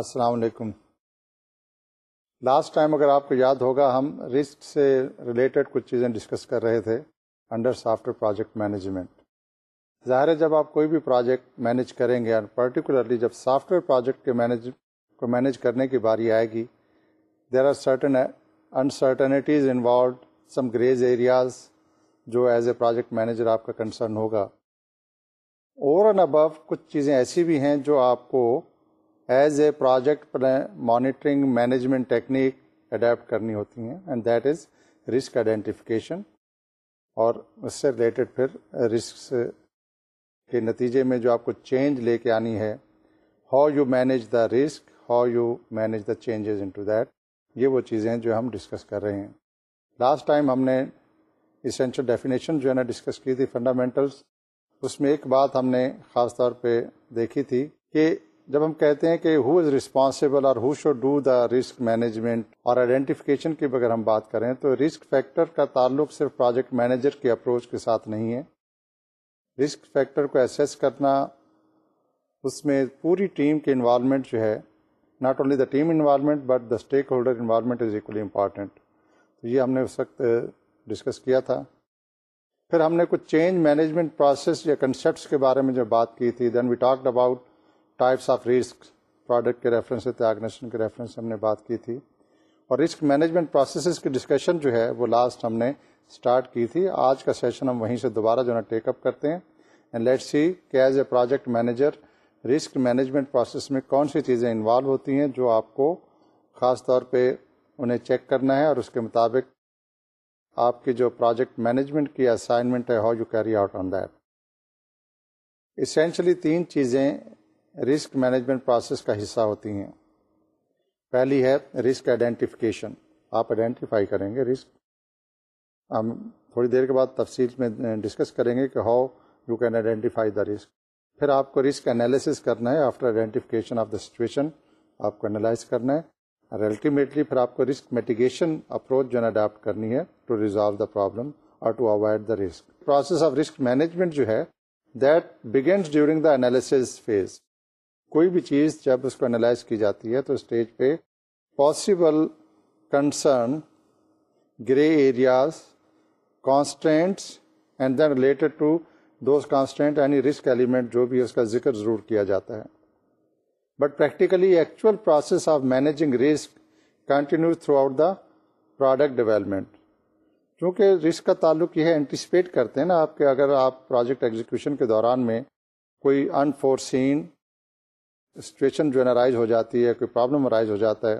السلام علیکم last time اگر آپ کو یاد ہوگا ہم رسک سے ریلیٹڈ کچھ چیزیں ڈسکس کر رہے تھے under software project management ظاہر ہے جب آپ کوئی بھی پروجیکٹ مینج کریں گے اینڈ پرٹیکولرلی جب سافٹ ویئر پروجیکٹ کے مینج کو مینج کرنے کی باری آئے گی there are certain uncertainties involved some گریز ایریاز جو ایز اے پروجیکٹ مینیجر آپ کا کنسرن ہوگا اوور اینڈ ابو کچھ چیزیں ایسی بھی ہیں جو آپ کو as a project monitoring management technique adopt کرنی ہوتی ہیں and that is risk identification اور اس سے ریلیٹڈ پھر رسک کے نتیجے میں جو آپ کو چینج لے کے آنی ہے how you manage the risk how you manage the changes in to that یہ وہ چیزیں ہیں جو ہم ڈسکس کر رہے ہیں لاسٹ ٹائم ہم نے اسینشل ڈیفینیشن جو ہے نا ڈسکس کی تھی فنڈامنٹلس اس میں ایک بات ہم نے خاص طور پہ دیکھی تھی کہ جب ہم کہتے ہیں کہ ہو از ریسپانسیبل اور who should do the risk management اور آئیڈینٹیفکیشن کی اگر ہم بات کریں تو رسک فیکٹر کا تعلق صرف پروجیکٹ مینیجر کے اپروچ کے ساتھ نہیں ہے رسک فیکٹر کو ایسیس کرنا اس میں پوری ٹیم کے انوالومنٹ جو ہے not only the team involvement but the stakeholder involvement is equally important تو یہ ہم نے اس وقت ڈسکس کیا تھا پھر ہم نے کچھ چینج مینجمنٹ پروسیس یا کنسیپٹس کے بارے میں جو بات کی تھی then we talked about types of risk product کے ریفرنس سے کے ریفرنس سے ہم نے بات کی تھی اور رسک مینجمنٹ پروسیسز کی ڈسکشن جو ہے وہ لاسٹ ہم نے اسٹارٹ کی تھی آج کا سیشن ہم وہیں سے دوبارہ جو ہے نا ٹیک اپ کرتے ہیں اینڈ لیٹ سی کہ as a project manager risk management process میں کون سی چیزیں انوالو ہوتی ہیں جو آپ کو خاص طور پہ انہیں چیک کرنا ہے اور اس کے مطابق آپ کی جو پروجیکٹ مینجمنٹ کی اسائنمنٹ ہے how you carry out on that essentially تین چیزیں رسک مینجمنٹ پروسیس کا حصہ ہوتی ہیں پہلی ہے رسک آئیڈینٹیفیکیشن آپ آئیڈینٹیفائی کریں گے رسک ہم تھوڑی دیر کے بعد تفصیل میں ڈسکس کریں گے کہ how you can identify the risk پھر آپ کو رسک انالیسز کرنا ہے after identification of the situation آپ کو انالائز کرنا ہے اور الٹیمیٹلی پھر آپ کو رسک میٹیگیشن اپروچ جو ہے ٹو ریزالو دا پرابلم اور to avoid the risk process of risk management جو ہے that begins during the analysis phase کوئی بھی چیز جب اس کو انالائز کی جاتی ہے تو اسٹیج پہ possible concern grey areas constants and then related to those constant یعنی رسک ایلیمنٹ جو بھی اس کا ذکر ضرور کیا جاتا ہے but practically actual process of managing risk continue throughout the product development چونکہ رسک کا تعلق یہ اینٹیسپیٹ کرتے ہیں نا آپ کہ اگر آپ پروجیکٹ ایگزیکیوشن کے دوران میں کوئی انفورسین سچویشن جو ہے رائز ہو جاتی ہے کوئی پرابلم ارائز ہو جاتا ہے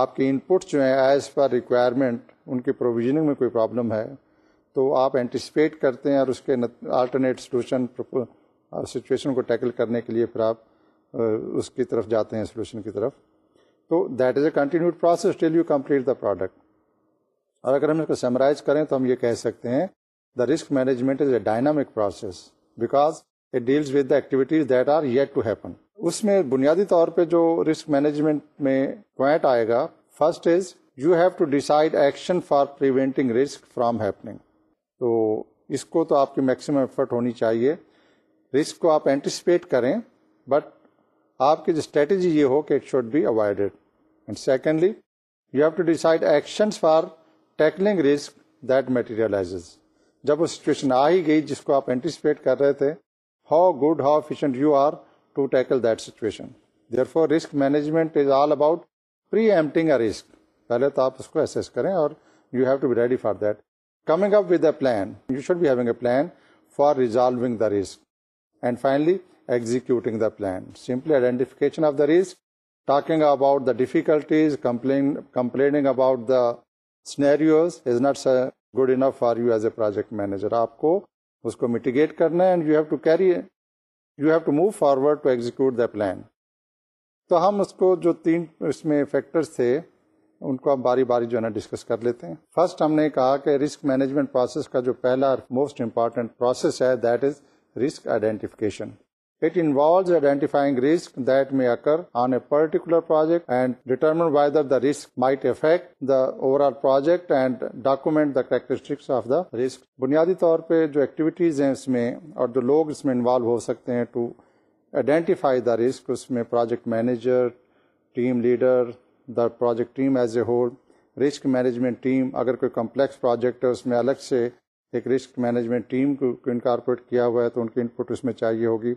آپ کی ان پٹس جو ہیں ایز پر ریکوائرمنٹ ان کی پروویژنگ میں کوئی پرابلم ہے تو آپ اینٹیسپیٹ کرتے ہیں اور اس کے آلٹرنیٹ سلوشن سچویشن کو ٹیکل کرنے کے لیے پھر آپ اس کی طرف جاتے ہیں سلوشن کی طرف تو that is a continue process till you complete the product اور اگر ہم اس کو سیمرائز کریں تو ہم یہ کہہ سکتے ہیں the risk management is a dynamic process because it deals with the activities that are yet to happen اس میں بنیادی طور پہ جو رسک مینجمنٹ میں پوائنٹ آئے گا first is you have to decide action for preventing risk from happening تو اس کو تو آپ کی میکسیمم ایفرٹ ہونی چاہیے رسک کو آپ اینٹیسپیٹ کریں بٹ آپ کی جو اسٹریٹجی یہ ہو کہ it should be avoided and secondly you have to decide action for tackling risk that materialise جب وہ سچویشن آ ہی گئی جس کو آپ اینٹیسپیٹ کر رہے تھے how good how efficient you are to tackle then therefore risk management all about تو آپ اس کو risk and finally the plan simply identification of the risk talking about the difficulties complaining about the snows is not good enough for you as a project manager آپ کو اس کو mitigate کرنا ہے you have to move forward to execute the plan تو ہم اس کو جو تین اس میں فیکٹرس تھے ان کو ہم باری باری جو ہے نا ڈسکس کر لیتے ہیں فرسٹ ہم نے کہا کہ رسک مینجمنٹ پروسیس کا جو پہلا موسٹ امپارٹینٹ پروسیس ہے that is risk identification It involves identifying risk that may occur on a particular project and determine whether the risk might affect the overall project and document the characteristics of the risk. بنیادی طور پہ جو activities ہیں اس میں اور جو لوگ اس میں involve ہو سکتے ہیں to identify the risk اس میں project manager, team leader, the project team as a whole, risk management team اگر کوئی complex project ہے اس میں الگ سے ایک رسک مینجمنٹ ٹیم کو انکارپوریٹ کیا ہوا ہے تو ان کی ان پٹ اس میں چاہیے ہوگی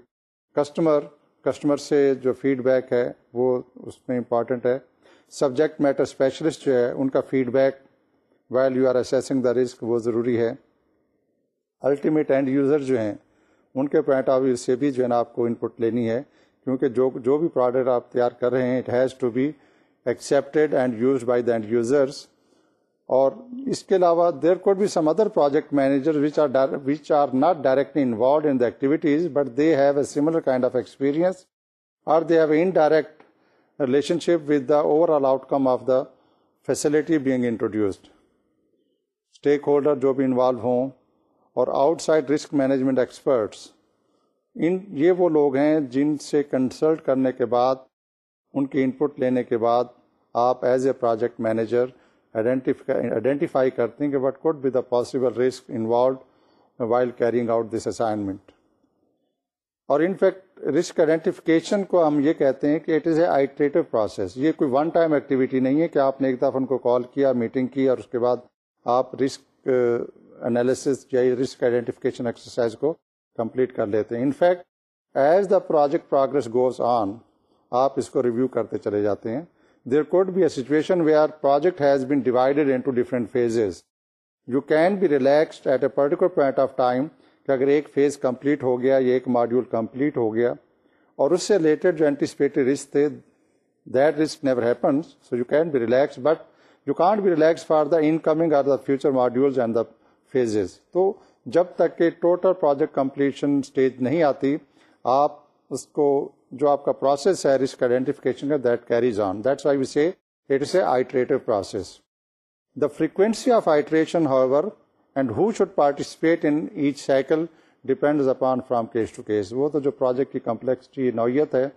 کسٹمر کسٹمر سے جو فیڈ بیک ہے وہ اس میں امپارٹنٹ ہے سبجیکٹ میٹر اسپیشلسٹ جو ہے ان کا feedback well you are assessing the risk وہ ضروری ہے الٹیمیٹ اینڈ یوزر جو ہیں ان کے پوائنٹ آف ویو سے بھی جو ہے نا آپ کو ان پٹ لینی ہے کیونکہ جو جو بھی پروڈکٹ آپ تیار کر رہے ہیں it has to be accepted and used by the end users اور اس کے علاوہ there could be some other project manager which are are not directly involved in the activities but they have a similar kind of experience in direct indirect ship with the overall outcome of the facility being introduced stakeholder جو بھی involve ہوں اور outside risk management experts ان یہ وہ لوگ ہیں جن سے کنسلٹ کرنے کے بعد ان کی ان پٹ لینے کے بعد آپ as a project manager identify کرتے ہیں کہ what could be the possible risk involved while carrying out this assignment اور ان فیکٹ رسک آئیڈینٹیفکیشن کو ہم یہ کہتے ہیں کہ it is a iterative process یہ کوئی ون ٹائم ایکٹیویٹی نہیں ہے کہ آپ نے ایک دفعہ ان کو کال کیا میٹنگ کی اور اس کے بعد آپ رسک انالیسس یا رسک آئیڈینٹیفکیشن ایکسرسائز کو کمپلیٹ کر لیتے ہیں in fact as the project progress goes on آپ اس کو ریویو کرتے چلے جاتے ہیں there could be a situation where project project has been divided different phases. You can be relaxed at a particular point of time کہ اگر ایک فیز کمپلیٹ ہو گیا یا ایک ماڈیول کمپلیٹ ہو گیا اور اس سے ریلیٹڈ جو اینٹیسپیٹ رسک تھے that risk never happens so you can be relax but you can't be relax for the incoming or the future modules and the phases تو جب تک کہ ٹوٹل پروجیکٹ کمپلیشن اسٹیج نہیں آتی آپ اس کو جو آپ کا پروسیس ہے رسک آئیڈینٹیفکیشن کا that carries on why we it is a iterative process the frequency of iteration however and who should participate in each cycle depends upon from case to case وہ تو جو project کی complexity نوعیت ہے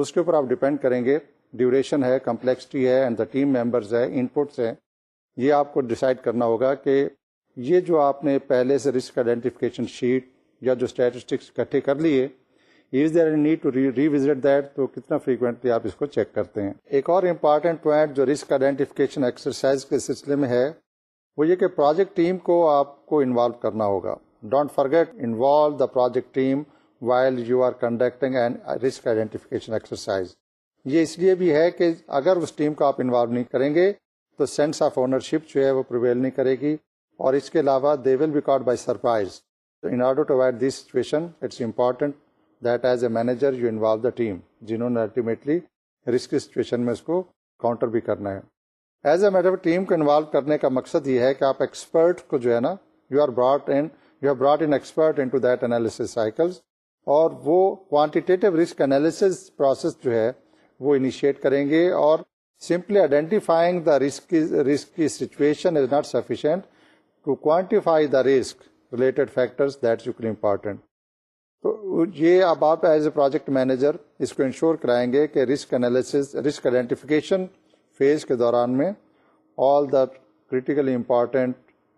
اس کے اوپر آپ ڈیپینڈ کریں گے ڈیوریشن ہے کمپلیکسٹی ہے اینڈ دا ٹیم ممبرز ہے ان پٹس ہیں یہ آپ کو ڈیسائڈ کرنا ہوگا کہ یہ جو آپ نے پہلے سے رسک آئیڈینٹیفیکیشن شیٹ یا جو اسٹیٹسٹکس اکٹھے کر لیے از دیر نیڈ ٹو دیٹ تو کتنا فریکوینٹلی آپ اس کو چیک کرتے ہیں ایک اور امپارٹینٹ پوائنٹ جو رسک آئیڈینٹیفکیشن کے سلسلے میں ہے وہ یہ کہ پروجیکٹ ٹیم کو آپ کو انوالو کرنا ہوگا don't forget involve the project team while you are conducting and risk exercise یہ اس لیے بھی ہے کہ اگر اس ٹیم کو آپ انوالو نہیں کریں گے تو سینس آف اونرشپ جو ہے وہ پرویل نہیں کرے گی اور اس کے علاوہ they will be caught by surprise in order to avoid this situation it's important that as a manager you involve the team جنہوں نے الٹیمیٹلی رسک سچویشن میں اس کو کاؤنٹر بھی کرنا ہے ایز اے میٹر ٹیم کو انوالو کرنے کا مقصد یہ ہے کہ آپ ایکسپرٹ کو جو ہے نا you are brought brought in in you expert in to that analysis cycles اور وہ کوانٹیٹیو رسک انالیسز پروسیس جو ہے وہ انیشیٹ کریں گے اور سمپلی آئیڈینٹیفائنگ دا رسک کی situation is not sufficient to quantify the risk related factors important تو یہ اب آپ ایز اے پروجیکٹ مینیجر اس کو انشور کرائیں گے کہ risk analysis risk identification phase کے دوران میں all the critically important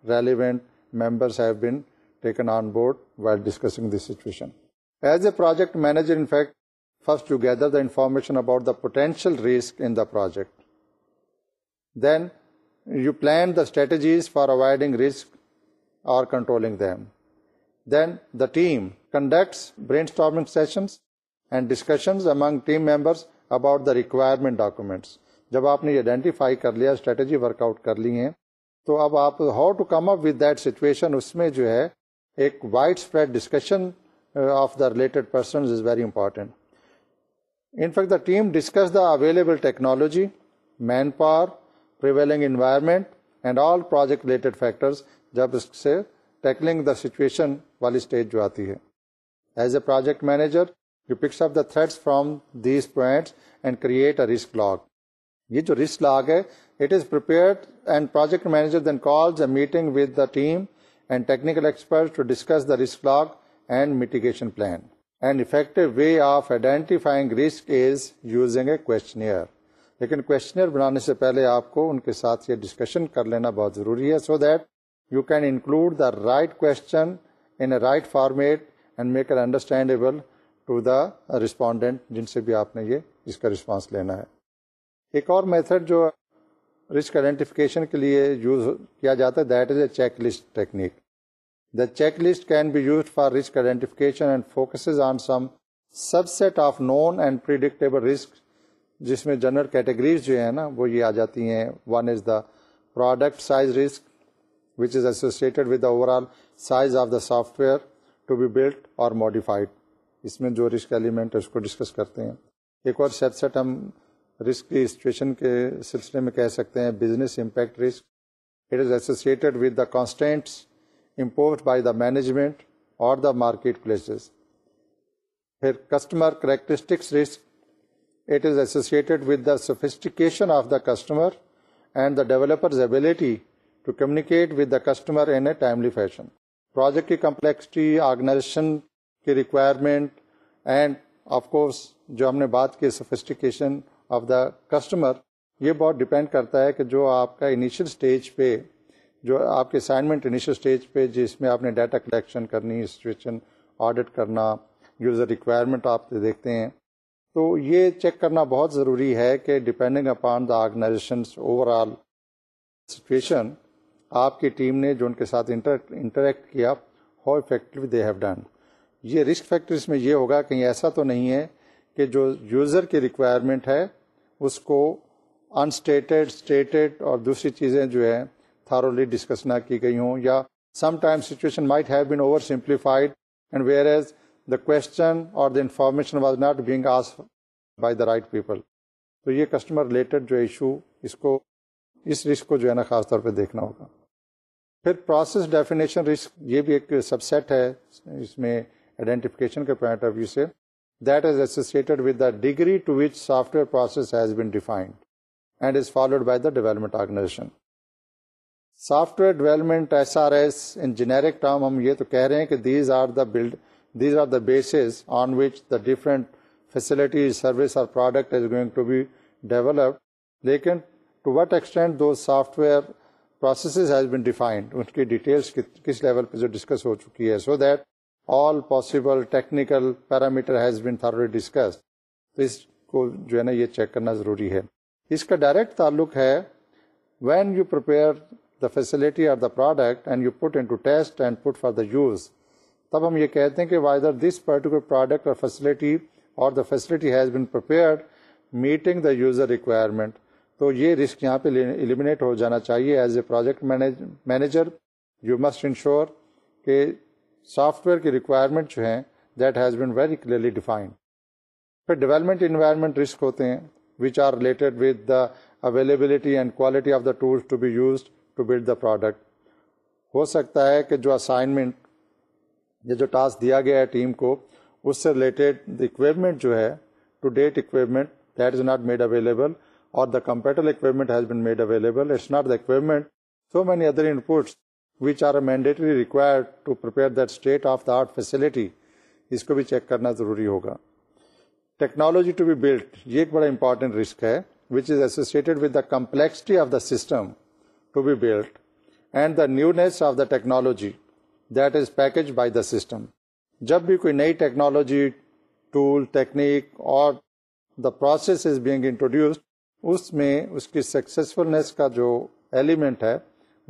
relevant members have been taken on board discussing this situation as a project manager in fact first to gather the information about the potential risk in the project then you plan the strategies for avoiding risk or controlling them then the team conducts brainstorming sessions and discussions among team members about the requirement documents جب آپ نے identify کر لیا strategy work out کر لی ہیں تو اب آپ how to come up with that situation اس میں جو ہے ایک wide spread discussion of the related person is very important in fact the team discuss the available technology manpower prevailing environment and all project related factors جب اس سے tackling the situation والی stage جو آتی ہے as a project manager you picks up the thread from these points and create a risk log یہ جو risk log ہے it is and project manager then calls a meeting with the team and technical expert to discuss the risk log and mitigation plan and effective way of identifying risk is using a questionnaire لیکن questionnaire بنانے سے پہلے آپ کو ان کے ساتھ یہ discussion کر لینا بہت ضروری ہے so that you can include the right question in a right format and make an understandable to the respondent جن سے بھی آپ نے یہ اس کا رسپانس لینا ہے ایک اور میتھڈ جو رسک آئیڈینٹیفکیشن کے لیے یوز کیا جاتا ہے that is a checklist technique the checklist can be use for risk identification on some subset of known and predictable risk جس میں جنرل کیٹیگریز جو ہیں نا وہ یہ آ جاتی ہیں one is the product size risk which is with the overall size of the software to be built اور ماڈیفائڈ اس میں جو رسک ایلیمنٹ ہے اس کو ڈسکس کرتے ہیں ایک اور سیٹ سیٹ ہم رسک کی سچویشن کے سلسلے میں کہہ سکتے ہیں business impact risk it is associated with the constants impose by the management اور دا مارکیٹ پلیسز پھر customer characteristics risk it is associated with the sophistication of the customer and the developers ability to communicate with the customer in a timely fashion project کی complexity organization کی requirement and of course جو ہم نے بات کی sophistication of the customer یہ بہت depend کرتا ہے کہ جو آپ کا انیشیل اسٹیج پہ جو آپ کے اسائنمنٹ انیشیل اسٹیج پہ جس میں آپ نے ڈیٹا کلیکشن کرنی سچویشن آڈٹ کرنا یوزر ریکوائرمنٹ آپ دیکھتے ہیں تو یہ چیک کرنا بہت ضروری ہے کہ depending upon the organization overall situation آپ کی ٹیم نے جو ان کے ساتھ انٹریکٹ کیا how effective they have done یہ رسک فیکٹر اس میں یہ ہوگا کہیں ایسا تو نہیں ہے کہ جو یوزر کی ریکوائرمنٹ ہے اس کو انسٹیٹڈ اسٹیٹڈ اور دوسری چیزیں جو ہے تھارولی ڈسکس نہ کی گئی ہوں یا some time situation might have oversimplified and whereas the question اور the information was not being as by the right people تو یہ کسٹمر ریلیٹڈ جو ایشو اس کو اس رسک کو جو ہے نا خاص طور پہ دیکھنا ہوگا پھر پروسیس ڈیفینیشن رسک یہ بھی ایک سب سیٹ ہے اس میں آئیڈینٹیفکیشن کے پوائنٹ آف ویو سے that is associated with the degree to which software process has been defined and is followed by the development organization software development S R S in generic term ہم یہ تو کہہ رہے ہیں کہ these are the build these are the bases on which the different facilities service اور product is going to be develop لیکن to what extent do software processes has been defined ان کی ڈیٹیلس کس level پہ جو discuss ہو چکی ہے so that all possible technical parameter تو اس کو جو ہے نا یہ چیک کرنا ضروری ہے اس کا ڈائریکٹ تعلق ہے when you the facility or the product and you put in to test and put for the use تب ہم یہ کہتے ہیں کہ وائدر دس پرٹیکولر پروڈکٹ اور فیسلٹی اور the facility has been prepared meeting the user requirement تو یہ رسک یہاں پہ ایلیمنیٹ ہو جانا چاہیے as a project manager you must ensure کہ سافٹ ویئر کی ریکوائرمنٹ جو ہیں that has been very clearly defined پھر ڈیولپمنٹ انوائرمنٹ رسک ہوتے ہیں which are related with the availability and quality of the tools to be used to build the product ہو سکتا ہے کہ جو اسائنمنٹ یا جو ٹاسک دیا گیا ہے ٹیم کو اس سے ریلیٹڈ اکویپمنٹ جو ہے to date equipment that is not made available or the the equipment equipment, has been made available. It's not so many other are mandatory required to prepare that state-of-the-art facility. Art could اس کو بھی check کرنا ضروری ہوگا technology to be built یہ ایک بڑا important risk ہے with is complexity of the complexity of the system and the newness of the technology that is package by the system جب بھی کوئی نئی ٹیکنالوجی ٹول ٹیکنیک اور the process is being introduced اس میں اس کی سکسیزفلنیس کا جو ایلیمنٹ ہے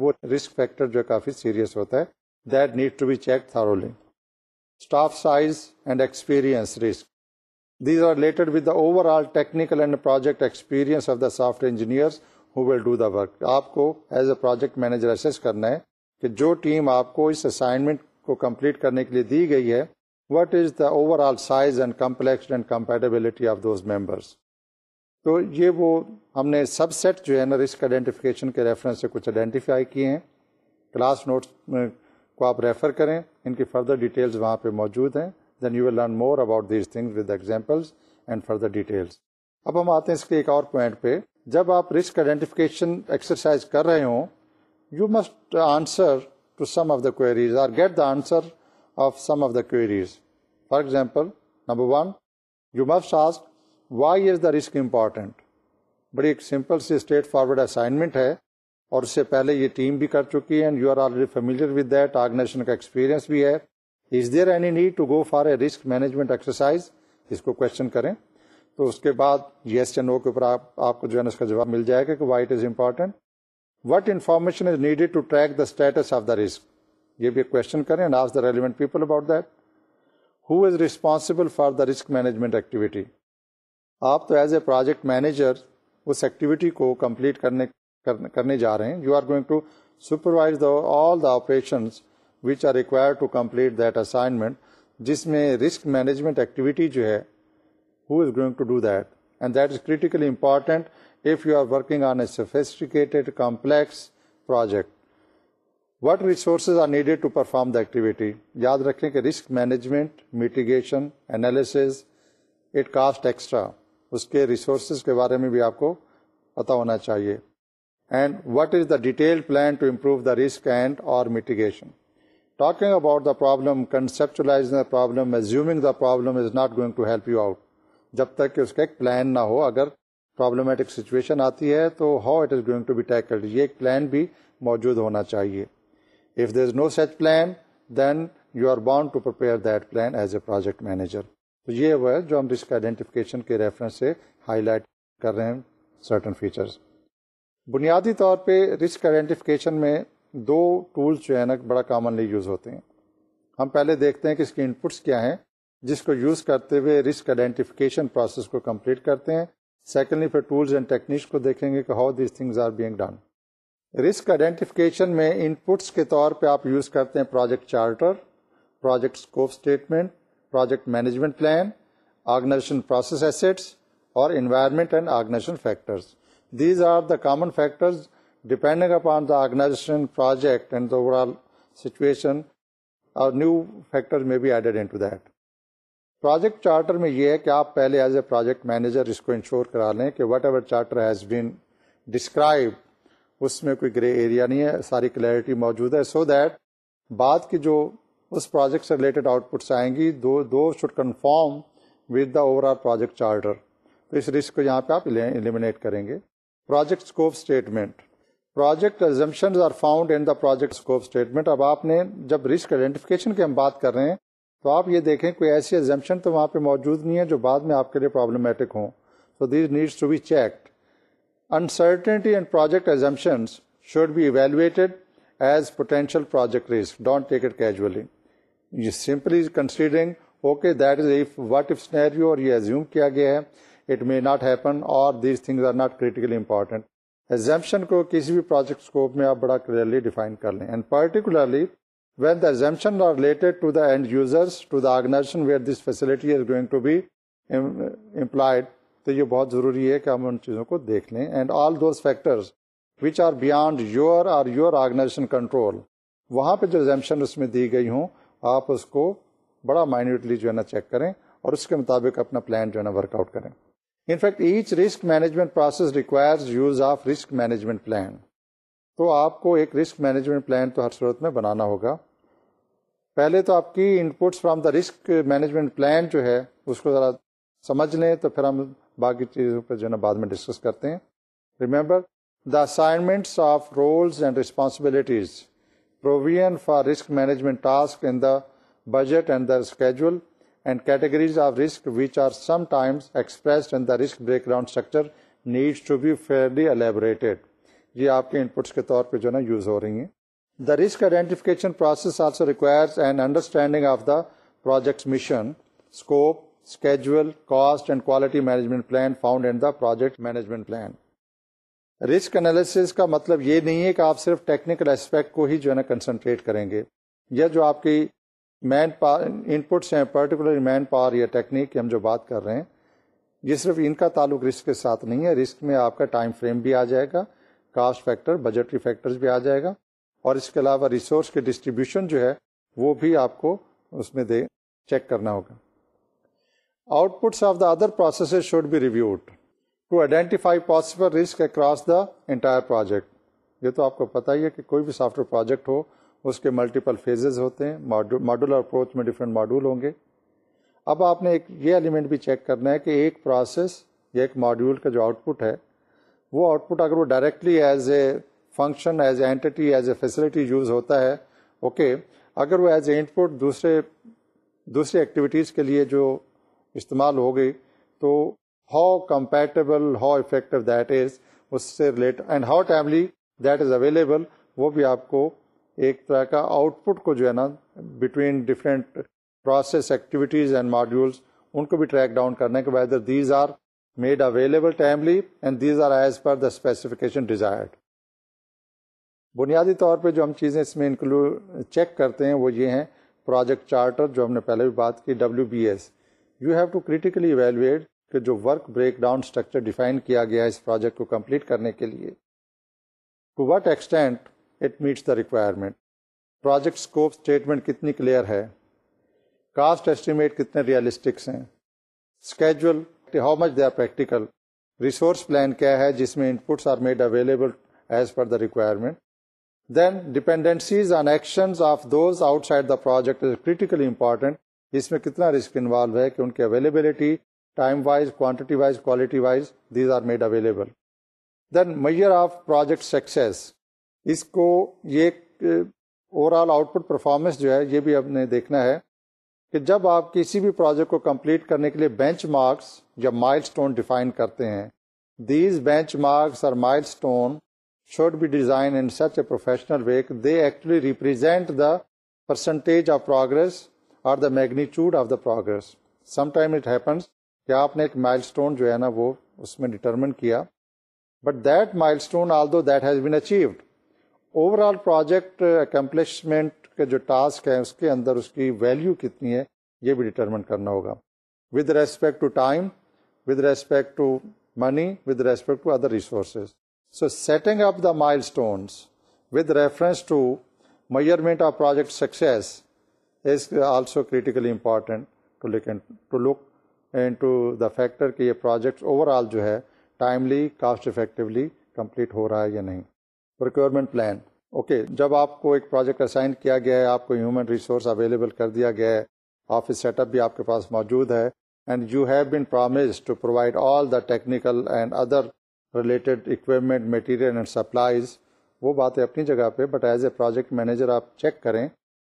وہ رسک فیکٹر جو کافی سیریس ہوتا ہے that need to be check thoroughly staff size and experience risk these are related with the overall technical and project experience of the software engineer who will do the work آپ کو as a project manager assess کرنا ہے کہ جو team آپ کو اس assignment کو کمپلیٹ کرنے کے لیے دی گئی ہے what is the overall size and complex and compatibility of those members تو یہ وہ ہم نے سب سیٹ جو ہے نا رسک آئیڈینٹیفکیشن کے ریفرنس سے کچھ آئیڈینٹیفائی کیے ہیں کلاس نوٹس کو آپ ریفر کریں ان کی فردر ڈیٹیلز وہاں پہ موجود ہیں then you will learn more about these things with and further details اب ہم آتے ہیں اس کے ایک اور پوائنٹ پہ جب آپ رسک آئیڈینٹیفکیشن ایکسرسائز کر رہے ہوں you must answer to some of the queries or get the answer of some of the queries for example number one you must ask why is the risk important بڑی ایک simple سی straightforward assignment ہے اور اس سے پہلے یہ team بھی کر چکی ہے and you are already familiar with that کا بھی ہے is there any need to go for a risk management exercise اس کو کوشچن کریں تو اس کے بعد یس یا او کے اوپر آپ کو جو ہے اس کا جواب مل جائے گا کہ why it is important what information is needed to track the status of the risk یہ بھی کوشچن کریں and the relevant people about that who is responsible for the risk management activity آپ تو ایز اے پروجیکٹ مینیجر اس activity کو complete کرنے کرنے جا رہے ہیں you are going to supervise the all the operation which are require to complete that assignment جس میں رسک مینجمنٹ ایکٹیویٹی جو ہے who is is going to do that that and critically important if you are working on a sophisticated complex project what resources are needed to perform the activity یاد رکھیں کہ risk management mitigation analysis it cost extra اس کے resources کے بارے میں بھی آپ کو پتا ہونا چاہیے and what is the detail plan to improve the risk and اور mitigation talking about the problem conceptualize the problem assuming the problem is not going to help you out جب تک کہ اس کا ایک پلان نہ ہو اگر پرابلمٹک سچویشن آتی ہے تو how it is going to be tackled یہ ایک پلان بھی موجود ہونا چاہیے if there is no such plan then you are bound to prepare that plan as a project manager تو یہ وہ ہے جو ہم رسک آئیڈینٹیفیکیشن کے ریفرنس سے ہائی لائٹ کر رہے ہیں سرٹن فیچرز بنیادی طور پہ رسک آئیڈینٹیفکیشن میں دو ٹولس جو ہے نا بڑا کامنلی یوز ہوتے ہیں ہم پہلے دیکھتے ہیں کہ اس کے انپٹس کیا ہیں جس کو یوز کرتے ہوئے رسک آئیڈینٹیفکیشن پروسیس کو کمپلیٹ کرتے ہیں سیکنڈلی پھر ٹولس اینڈ ٹیکنیکس کو دیکھیں گے کہ how these things are being done risk identification میں ان پٹس کے طور پہ آپ یوز کرتے ہیں project charter project scope statement project management plan organization process assets اور environment and organization factors these are the common factors depending upon the organization project and overall situation اور new factor میں بھی that project charter میں یہ ہے کہ آپ پہلے ایز اے پروجیکٹ مینیجر اس کو انشور کرا لیں کہ whatever charter has been describe اس میں کوئی گرے ایریا نہیں ہے ساری کلیئرٹی موجود ہے سو so دیٹ بعد کی جو اس پروجیکٹ سے ریلیٹڈ آؤٹ پٹس آئیں گی دو دو should confirm with the overall project charter تو اس رسک کو یہاں پہ آپ ایلیمیٹ کریں گے project scope statement project exemption are found in the project scope statement اب آپ نے جب رسک آئیڈینٹیفکیشن کی ہم بات کر رہے ہیں تو آپ یہ دیکھیں کوئی ایسی ایگزمپشن تو وہاں پہ موجود نہیں ہے جو بعد میں آپ کے لیے پرابلمٹک ہوں so these needs to be checked uncertainty and project exemptions should be evaluated as potential project risk don't take it casually you simply considering okay that is if what if scenario اور یہ assume کیا گیا ہے it may not happen اور these things are not critically important exemption کو کسی بھی project scope میں آپ بڑا کلیئرلی ڈیفائن کر لیں and particularly when the the the are related to to end users organization where this facility is going to be employed تو یہ بہت ضروری ہے کہ ہم ان چیزوں کو دیکھ لیں and all those factors which are beyond your are your organization control وہاں پہ جو ایگزامپشن اس میں دی گئی ہوں آپ اس کو بڑا مائنیوٹلی جو ہے نا چیک کریں اور اس کے مطابق اپنا پلان جو ہے نا ورک آؤٹ کریں in fact each risk management process requires use of risk management plan تو آپ کو ایک رسک مینجمنٹ پلان تو ہر صورت میں بنانا ہوگا پہلے تو آپ کی inputs from the risk management plan جو ہے اس کو ذرا سمجھ لیں تو پھر ہم باقی چیزوں پہ جو ہے نا بعد میں ڈسکس کرتے ہیں remember the assignments of roles and responsibilities provision for risk management budget and the schedule and categories of risk which are at times expressed background sector needs to be fairly elaborated یہ آپ کے ان پٹس کے طور پہ جو ہے نا یوز ہو رہی ہیں the risk identification process also requires and understanding of the project mission scope schedule cost and quality management plan found and project management plan risk analysis کا مطلب یہ نہیں ہے کہ آپ صرف ٹیکنیکل اسپیکٹ کو ہی جو ہے نا کنسنٹریٹ کریں گے یا جو آپ کی مین پاور ان پٹس ہیں پرٹیکولر مین پاور یا ٹیکنیک کی ہم جو بات کر رہے ہیں یہ صرف ان کا تعلق رسک کے ساتھ نہیں ہے رسک میں آپ کا ٹائم فریم بھی آ جائے گا کاسٹ فیکٹر بجٹری فیکٹرز بھی آ جائے گا اور اس کے علاوہ ریسورس کے ڈسٹریبیوشن جو ہے وہ بھی آپ کو اس میں دے چیک کرنا ہوگا outputs of the other processes should be reviewed to identify possible risk across the entire project یہ تو آپ کو پتا ہی ہے کہ کوئی بھی سافٹ ویئر پروجیکٹ ہو اس کے ملٹیپل فیزز ہوتے ہیں ماڈولر اپروچ میں ڈفرینٹ ماڈول ہوں گے اب آپ نے ایک یہ ایلیمنٹ بھی چیک کرنا ہے کہ ایک پروسیس یا ایک ماڈیول کا جو آؤٹ پٹ ہے وہ آؤٹ پٹ اگر وہ directly as a function as a entity as a facility use ہوتا ہے اوکے okay. اگر وہ ایز اے پٹ دوسرے دوسری ایکٹیویٹیز کے لیے جو استعمال ہو گئی تو how compatible how effective that is اس سے related and how timely that is available وہ بھی آپ کو ایک طرح کا آؤٹ پٹ کو جو ہے نا between different process activities and modules ان کو بھی ٹریک ڈاؤن کرنا ہے کہ whether these are made available timely and these are as per the specification desired بنیادی طور پہ جو ہم چیزیں اس میں انکلوڈ چیک کرتے ہیں وہ یہ ہیں پروجیکٹ چارٹر جو ہم نے پہلے بھی بات کی W B S you have to critically evaluate جو work breakdown structure define کیا گیا ہے اس پروجیکٹ کو کمپلیٹ کرنے کے لیے to what extent it meets the requirement project scope statement کتنی کلیئر ہے کاسٹ ایسٹیمیٹ کتنے ریئلسٹکس ہیں schedule how much they are practical resource plan کیا ہے جس میں inputs are made available as per the requirement then dependencies on action of those outside the project is critically important اس میں کتنا risk involve ہے کہ ان کی availability time wise quantity wise quality wise these are made available then measure of project success اس کو یہ overall output performance جو ہے یہ بھی آپ نے دیکھنا ہے کہ جب آپ کسی بھی پروجیکٹ کو کمپلیٹ کرنے کے لیے بینچ مارکس یا مائل اسٹون ڈیفائن کرتے ہیں these benchmarks are milestone should be design in such a professional way they actually represent the percentage of progress اور دا میگنیچی کہ آپ نے ایک مائل اسٹون جو ہے نا وہ اس میں ڈٹرمن کیا but that milestone do that has been achieved overall project accomplishment کے جو ٹاسک ہیں اس کے اندر اس کی ویلیو کتنی ہے یہ بھی ڈٹرمن کرنا ہوگا with respect to time with respect to money with respect to other resources so setting up the milestones with reference to measurement of project success is also critically important to look to look into the factor کہ یہ projects overall جو ہے timely cost effectively complete ہو رہا ہے یا نہیں procurement plan okay جب آپ کو ایک پروجیکٹ اسائن کیا گیا ہے آپ کو ہیومن ریسورس اویلیبل کر دیا گیا ہے آفس سیٹ اپ بھی آپ کے پاس موجود ہے and you have been promise to provide all the technical and other related equipment material and supplies وہ باتیں اپنی جگہ پہ but as a project manager آپ چیک کریں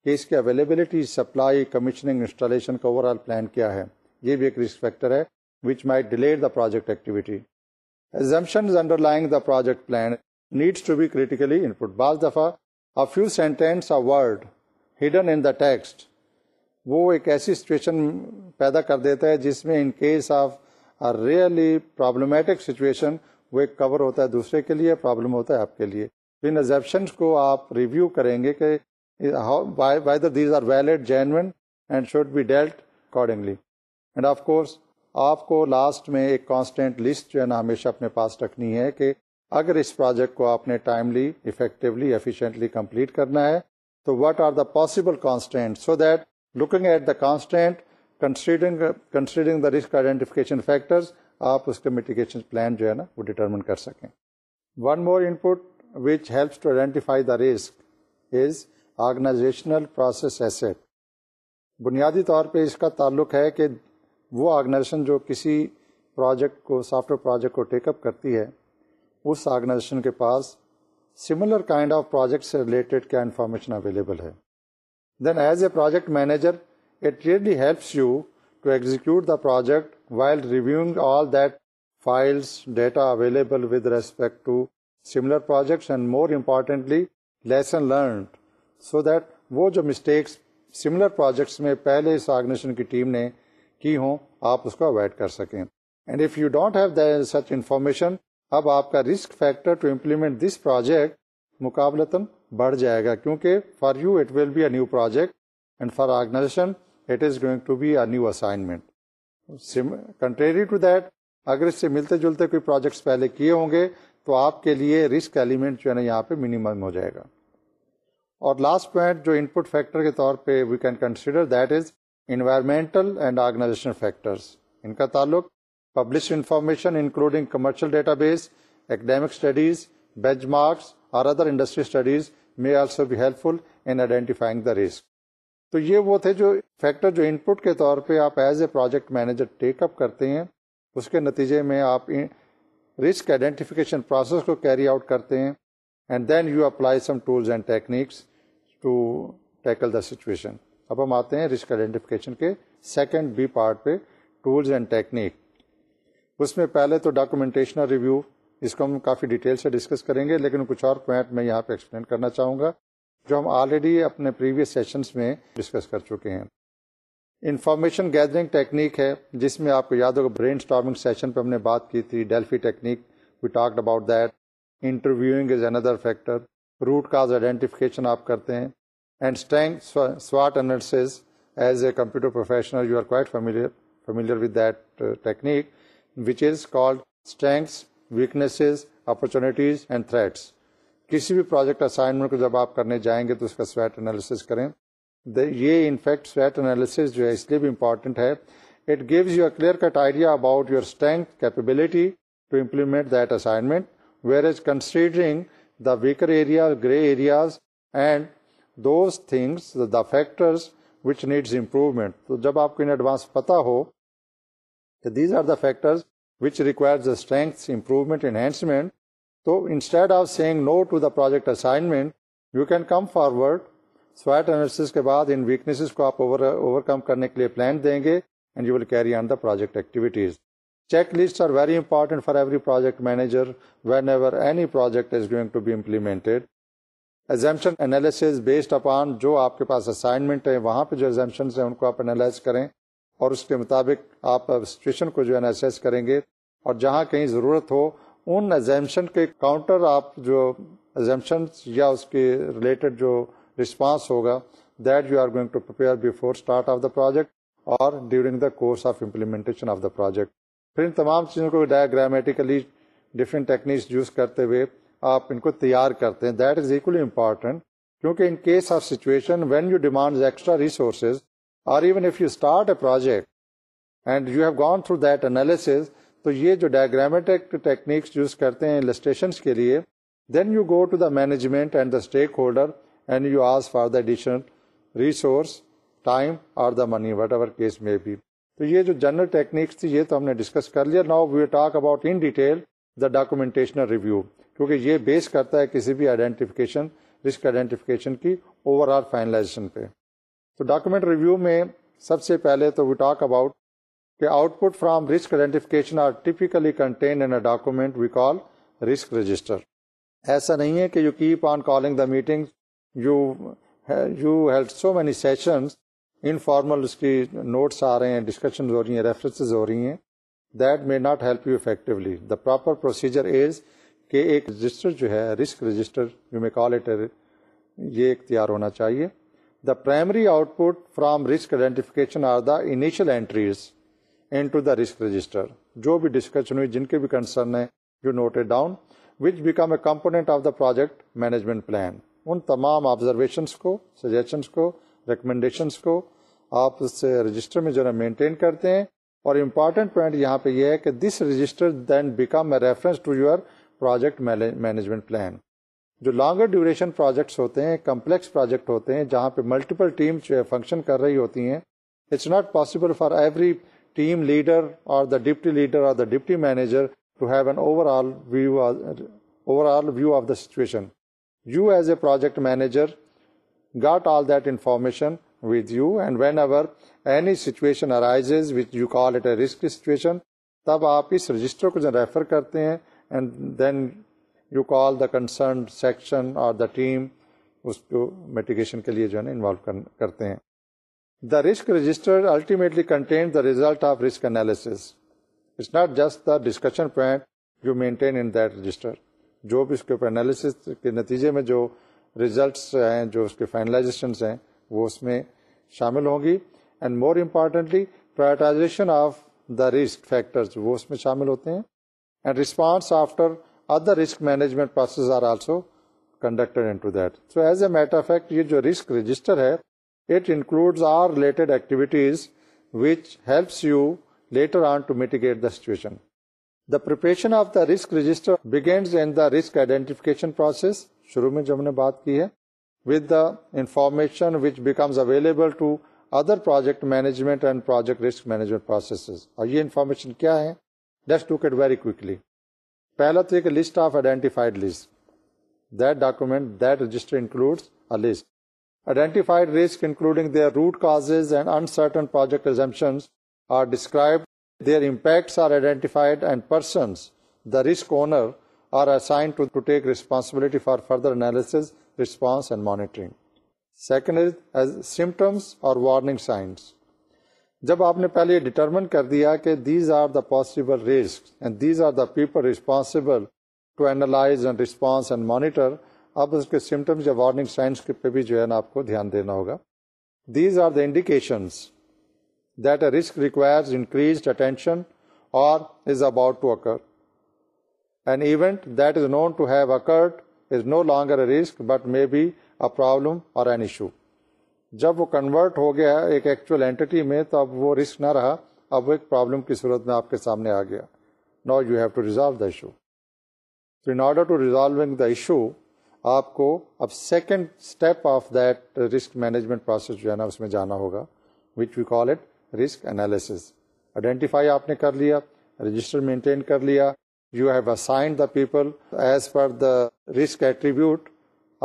کہ اس کی اویلیبلٹی سپلائی کمیشننگ انسٹالیشن کا اوور آل پلان کیا ہے یہ بھی ایک رسک فیکٹر ہے which my delayed the project activity exemption underline the project plan needs to be critically input بعض دفعہ a few sentence a word hidden in the text وہ ایک ایسی سچویشن پیدا کر دیتا ہے جس میں in case of really problematic situation وہ ایک کور ہوتا ہے دوسرے کے لیے پرابلم ہوتا ہے آپ کے لیے ان ایزشنس کو آپ ریویو کریں گے کہ these are valid genuine and should be dealt accordingly and of course آپ کو لاسٹ میں ایک کانسٹینٹ لسٹ جو ہے نا ہمیشہ اپنے پاس رکھنی ہے کہ اگر اس پروجیکٹ کو آپ نے ٹائملی افیکٹولی افیشینٹلی کمپلیٹ کرنا ہے تو what are the possible constant so that looking at the constant considering the risk identification factors آپ اس کے میٹیگیشن پلان جو ہے نا وہ ڈیٹرمن کر سکیں one more input which helps to identify the risk is organisational process asset بنیادی طور پہ اس کا تعلق ہے کہ وہ آرگنائزیشن جو کسی پروجیکٹ کو سافٹ ویئر پروجیکٹ کو ٹیک اپ کرتی ہے اس آرگنائزیشن کے پاس سملر کائنڈ آف پروجیکٹ سے ریلیٹڈ کیا انفارمیشن اویلیبل ہے then as a project manager it really helps you to execute the project while reviewing all that files data available with respect to similar projects and more importantly lesson learned so that وہ جو mistakes similar projects میں پہلے اس organisation کی team نے کی ہوں آپ اس کو اوائڈ کر سکیں and if you don't have such information اب آپ کا risk factor to implement this project مقابلتاً بڑھ جائے گا کیونکہ for you it will be a new project and for organisation it is going to be a new assignment contrary to that اگر اس سے ملتے جلتے کوئی پروجیکٹس پہلے کیے ہوں گے تو آپ کے لیے رسک ایلیمنٹ جو ہے نا یہاں پہ منیمم ہو جائے گا اور لاسٹ پوائنٹ جو ان پٹ فیکٹر کے طور پہ we can consider that is environmental and organisation factors ان کا تعلق publish information including commercial database academic studies benchmarks اور other industry studies may also be helpful in identifying the risk تو یہ وہ تھے جو factor جو ان پٹ کے طور پہ آپ as a project manager take up کرتے ہیں اس کے نتیجے میں آپ رسک آئیڈینٹیفیکیشن پروسیس کو کیری آؤٹ کرتے ہیں and then you apply some tools and techniques to tackle the situation اب ہم آتے ہیں رسک آئیڈینٹیفیکیشن کے سیکنڈ بی پارٹ پہ ٹولز اینڈ ٹیکنیک اس میں پہلے تو ڈاکومنٹیشن اور ریویو اس کو ہم کافی ڈیٹیل سے ڈسکس کریں گے لیکن کچھ اور پوائنٹ میں یہاں پہ ایکسپلین کرنا چاہوں گا جو ہم آلریڈی اپنے پریویس سیشنس میں ڈسکس کر چکے ہیں انفارمیشن گیدرنگ ٹیکنیک ہے جس میں آپ کو یاد ہوگا برین اسٹارمنگ سیشن پہ ہم نے بات کی تھی Delphi technique we talk about that interviewing is another factor root cause identification آپ کرتے ہیں and SWOT analysis as a computer professional you are coach is called strengths weakness opportunities and threats کسی بھی پروجیکٹ اسائنمنٹ کو جب آپ کرنے جائیں گے تو اس کا سویٹ انالیسز کریں یہ انفیکٹ سویٹ انالیسز جو ہے اس لیے بھی امپورٹنٹ ہے it gives you a clear cut idea about your strength strong capability to implement that assignment where is considering the weaker area grey areas and those things the factors which needs improvement تو جب آپ کو in advance پتا ہو کہ these are the factors which requires the strengths improvement enhancement تو instead of seeing no to the project assignment you can come forward سوائٹ اینلس کے بعد ان ویکنیسز کو آپ اوور کم کرنے کے لیے پلان دیں گے and you will carry on the project activities checklist are very important for every project manager whenever any project is going to be implemented assumption analysis based upon جو آپ کے پاس assignment ہے وہاں پہ جو ایگزامشنس ہیں ان کو آپ انالائز کریں اور اس کے مطابق آپ سچویشن کو جو انالیسائز کریں گے اور جہاں کہیں ضرورت ہو ان ایگزامشن کے کاؤنٹر آپ جو ایگزامشنس یا اس کے ریلیٹڈ جو رسپانس ہوگا that you are going to before start of the project اور during the course of implementation of the project پھر ان تمام چیزوں کو ڈفرینٹ ٹیکنیکس یوز کرتے ہوئے آپ ان کو تیار کرتے ہیں دیٹ از اکولی امپارٹینٹ کیونکہ in case of situation when you demand extra resources اور project and you have gone through that analysis تو یہ جو ڈائگرامیٹک ٹیکنیکس یوز کرتے ہیں کے لیے then you go to the management and the stakeholder and you ask for the additional resource time اور the money whatever case میں تو یہ جو جنرل ٹیکنیکس تھی یہ تو ہم نے ڈسکس کر لیا now we talk about in detail the documentational review کیونکہ یہ بیس کرتا ہے کسی بھی آئیڈینٹیفکیشن رسک آئیڈینٹیفکیشن کی اوور آل فائنلائزیشن پہ تو ڈاکومنٹ ریویو میں سب سے پہلے تو وی ٹاک اباؤٹ کہ output from risk identification ایسا نہیں ہے کہ you keep on calling the meeting you you held so many sessions informal اس کی نوٹس آ رہے ہیں ڈسکشن ہو رہی ہیں ریفرنسز ہو رہی ہیں that may not help you effectively the proper procedure is کہ ایک رجسٹر جو ہے رسک رجسٹر جو میں کال اٹ یہ اختیار ہونا چاہیے the primary output from risk identification are the initial entries into the risk register جو بھی ڈسکشن ہوئی جن کے بھی کنسرن ہیں جو note down which become a component of the project management plan ان تمام آبزرویشنس کو سجیشنس کو ریکمنڈیشنس کو آپ اس رجسٹر میں جو ہے مینٹین کرتے ہیں اور امپارٹینٹ پوائنٹ یہاں پہ یہ ہے کہ this register then become a reference to your project management plan جو لانگر ڈیوریشن پروجیکٹس ہوتے ہیں کمپلیکس پروجیکٹ ہوتے ہیں جہاں پہ ملٹیپل ٹیم جو ہے فنکشن کر رہی ہوتی ہیں it's not possible for every team leader اور دا ڈپٹی لیڈر اور the deputy manager to have an over over all all view view of the situation you as a project manager got all that information with you and whenever any situation arise which you call it a risk situation تب آپ اس register کو refer کرتے ہیں and then you call the concern section اور the team اس کو mitigation کے لیے جو ہے نا انوالو کرتے ہیں the risk register ultimately contain the result of risk analysis it's not just the discussion point you maintain in that register جو بھی اس کے اوپر انالیس کے نتیجے میں جو ریزلٹس ہیں جو اس کے فائنلائزیشنس ہیں وہ اس میں شامل ہوں گی and more importantly پرائٹائزیشن of the risk factors وہ اس میں شامل ہوتے ہیں and response after other risk management پروسیسو conduct as a matter یہ جو رسک رجسٹر ہے situation the portion of the risk register begins and the risk identification process شروع میں جب ہم نے بات کی ہے وت دافارشن which becomes available to other project management and project risk management processes اور یہ انفارمیشن کیا ہے تو ایک list of identified list identified risk including انٹنکٹنس are describe their impacts the risk owner are assign responsibility for further analysis response and monitoring second is as symptoms اور warning signs جب آپ نے پہلے یہ کر دیا کہ these are the possible risk and these are the people responsible to analyse and response and monitor اب اس کے سمٹمس یا وارننگ سائنس پہ بھی جو ہے نا آپ کو دھیان دینا ہوگا these are the indications that a risk requires increased attention اور is about to occur an event that is known to have occurred is no longer a risk but may be a problem اور an issue جب وہ convert ہو گیا ایک actual entity میں تو اب وہ رسک نہ رہا اب وہ ایک پرابلم کی صورت میں آپ کے سامنے آ گیا نا you have to resolve the issue تو in order to resolving the issue آپ کو اب second step of that risk management process جو ہے نا اس میں جانا ہوگا which we call it risk analysis identify آپ نے کر لیا رجسٹر مینٹین کر لیا you have assigned the people as per the risk attribute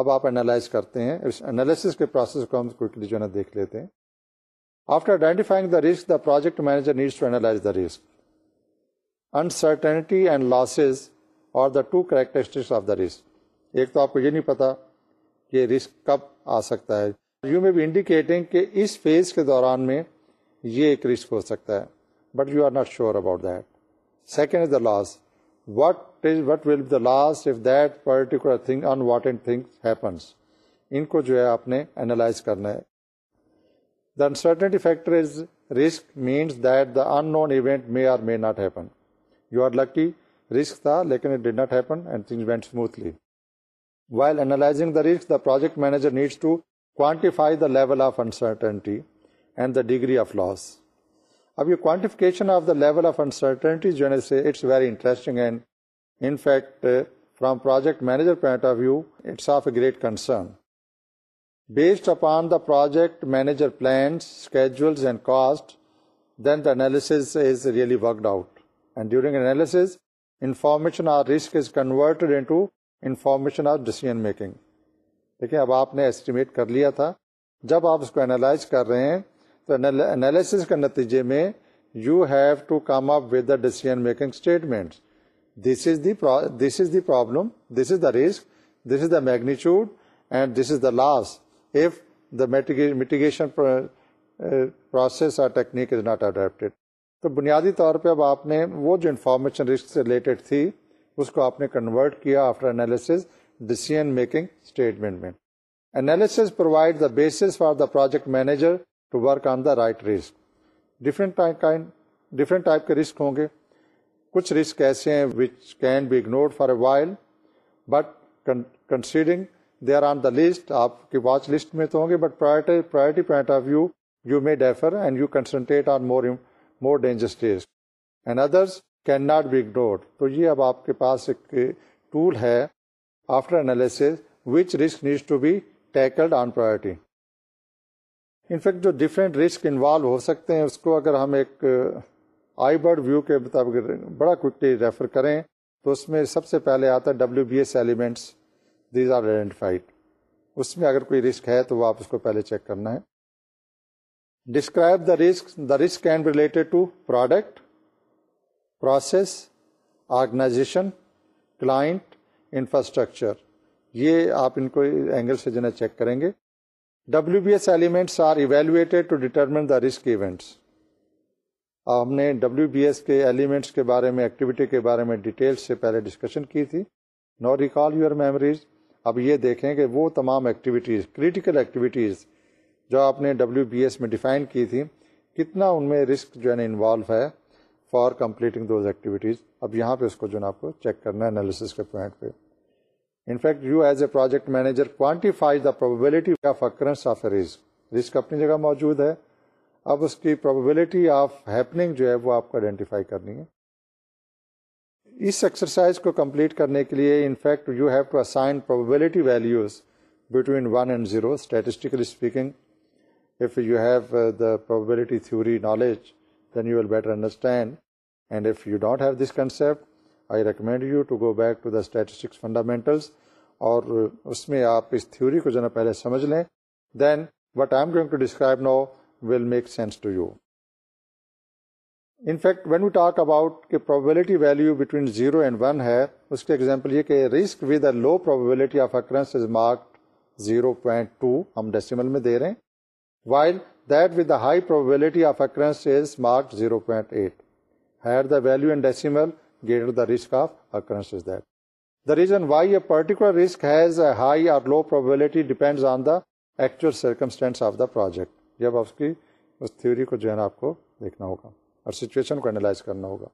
اب آپ انالائز کرتے ہیں اس انالیسس کے پروسیس کو ہم کوئکلی جو ہے دیکھ لیتے ہیں after identifying the risk the project manager needs to analyse the risk uncertainty and losses اور the two characteristics of the risk ایک تو آپ کو یہ نہیں پتا کہ رسک کب آ سکتا ہے یو مے بھی انڈیکیٹنگ کہ اس فیز کے دوران میں یہ ایک رسک ہو سکتا ہے but you are not sure about that second is the loss what is what will be lost if that particular wanted thing happens ان کو جو ہے آپ نے اینالائز کرنا ہے the uncertainty factor is risk means that the unknown event may or may not happen you are lucky risk تھا لیکن it did not happen and went smoothly while analyzing the risk the project manager needs to quantify the level of uncertainty and the degree of loss اب یہ quantification of the level of uncertainty جو ہے it's very interesting and in fact from project manager point of view it's of a great concern based upon the project manager plans and cost then the analysis is really worked out and during information are risk is converted information of decision making دیکھیے اب آپ نے estimate کر لیا تھا جب آپ اس کو انالائز کر رہے ہیں تو اینالیس کے نتیجے میں you have to come up with the decision making statement this is the this is the problem this is the risk this is the magnitude and this is the loss if the mitigation process اور technique is not adopted تو بنیادی طور پہ اب آپ نے وہ جو انفارمیشن رسک سے ریلیٹڈ تھی اس کو آپ نے کنورٹ کیا after analysis decision making statement میں analysis provide the basis for the project manager to work on the right risk different type کے رسک ہوں گے کچھ رسک ایسے ہیں which can be ignored for a while but considering they are on the list آپ کی watch list میں تو ہوں گے but priority point of view you may differ and you concentrate on more more dangerous and others can not be ignored تو یہ اب آپ کے پاس ایک ٹول ہے after analysis which risk needs to be tackled on priority in fact جو different risk involve ہو سکتے ہیں اس کو اگر ہم ایک آئی برڈ ویو کے مطابق بڑا کوئکلی ریفر کریں تو اس میں سب سے پہلے آتا ہے W B S elements these are identified اس میں اگر کوئی رسک ہے تو وہ آپ اس کو پہلے چیک کرنا ہے describe the risk the risk can related to product process organization client infrastructure یہ آپ ان کو اینگل سے جو ہے چیک کریں گے W B S elements are evaluated to determine the risk events ہم نے ڈبلو بی ایس کے ایلیمنٹس کے بارے میں ایکٹیویٹی کے بارے میں ڈیٹیل سے پہلے ڈسکشن کی تھی نو ریکال یور میموریز اب یہ دیکھیں کہ وہ تمام ایکٹیویٹیز کریٹیکل ایکٹیویٹیز جو آپ نے ڈبلو بی ایس میں ڈیفائن کی تھی کتنا ان میں رسک جو ہے نا انوالو ہے فار کمپلیٹنگ دوز ایکٹیویٹیز اب یہاں پہ اس کو جو ہے نا آپ کو چیک کرنا ہے انالیسس کے پوائنٹ پہ in fact you as a project manager quantify the probability of occurrence of a risk risk اپنی جگہ موجود ہے اب اس کی پروبلٹی آف ہیپنگ جو ہے وہ آپ کو آئیڈینٹیفائی کرنی ہے اس ایکسرسائز کو کمپلیٹ کرنے کے لیے in fact you have to assign probability values between one and zero statistically speaking if you have the probability theory knowledge then you will better understand and if you don't have this concept I recommend you to go back to the statistics fundamentals اور اس میں آپ اس theory کو جو پہلے سمجھ لیں then what I am going to describe now will make sense to you in fact when you talk about کہ probability value between zero and one ہے اس کے risk with a low probability of occurrence is marked zero point two ہم decimal میں دے رہے ہیں while that with the high probability of occurrence is marked zero point eight the value and decimal greater the risk of occurrence is there. The reason why a particular risk has a high or low probability depends on the actual circumstance of the project. جب آپ کی اس theory کو جو ہے نا آپ کو دیکھنا ہوگا اور سچویشن کو انالائز کرنا ہوگا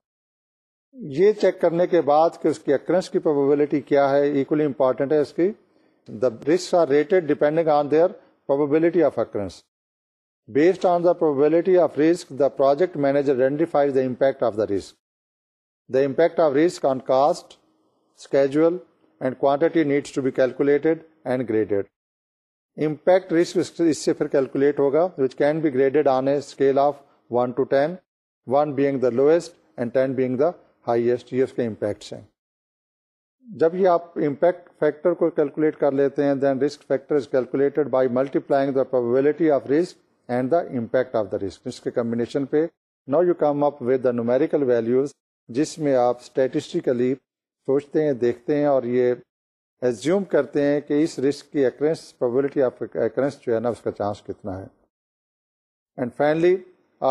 یہ چیک کرنے کے بعد کہ اس کی اکرنس کی پروبیبلٹی کیا ہے ایکولی امپارٹینٹ ہے اس کی the risk are rated depending on their probability of occurrence based on the probability of risk the project manager identifies the impact of the risk the impact of risk on cost schedule and quantity needs to be calculate and graded impact risk اس سے calculate ہوگا which can be graded on a scale of one to ten one being the lowest and ten being the highest یہ اس کے impacts ہیں جب یہ آپ امپیکٹ فیکٹر کو کیلکولیٹ کر لیتے ہیں then risk factor is calculated by multiplying the probability of risk and the impact of the risk اس کے کمبینیشن پہ now you come up with the numerical values جس میں آپ اسٹیٹسٹیکلی سوچتے ہیں دیکھتے ہیں اور یہ ایزیوم کرتے ہیں کہ اس رسک کی ایکرنس پرابلٹی آف ایکرنس جو ہے نا اس کا چانس کتنا ہے and finally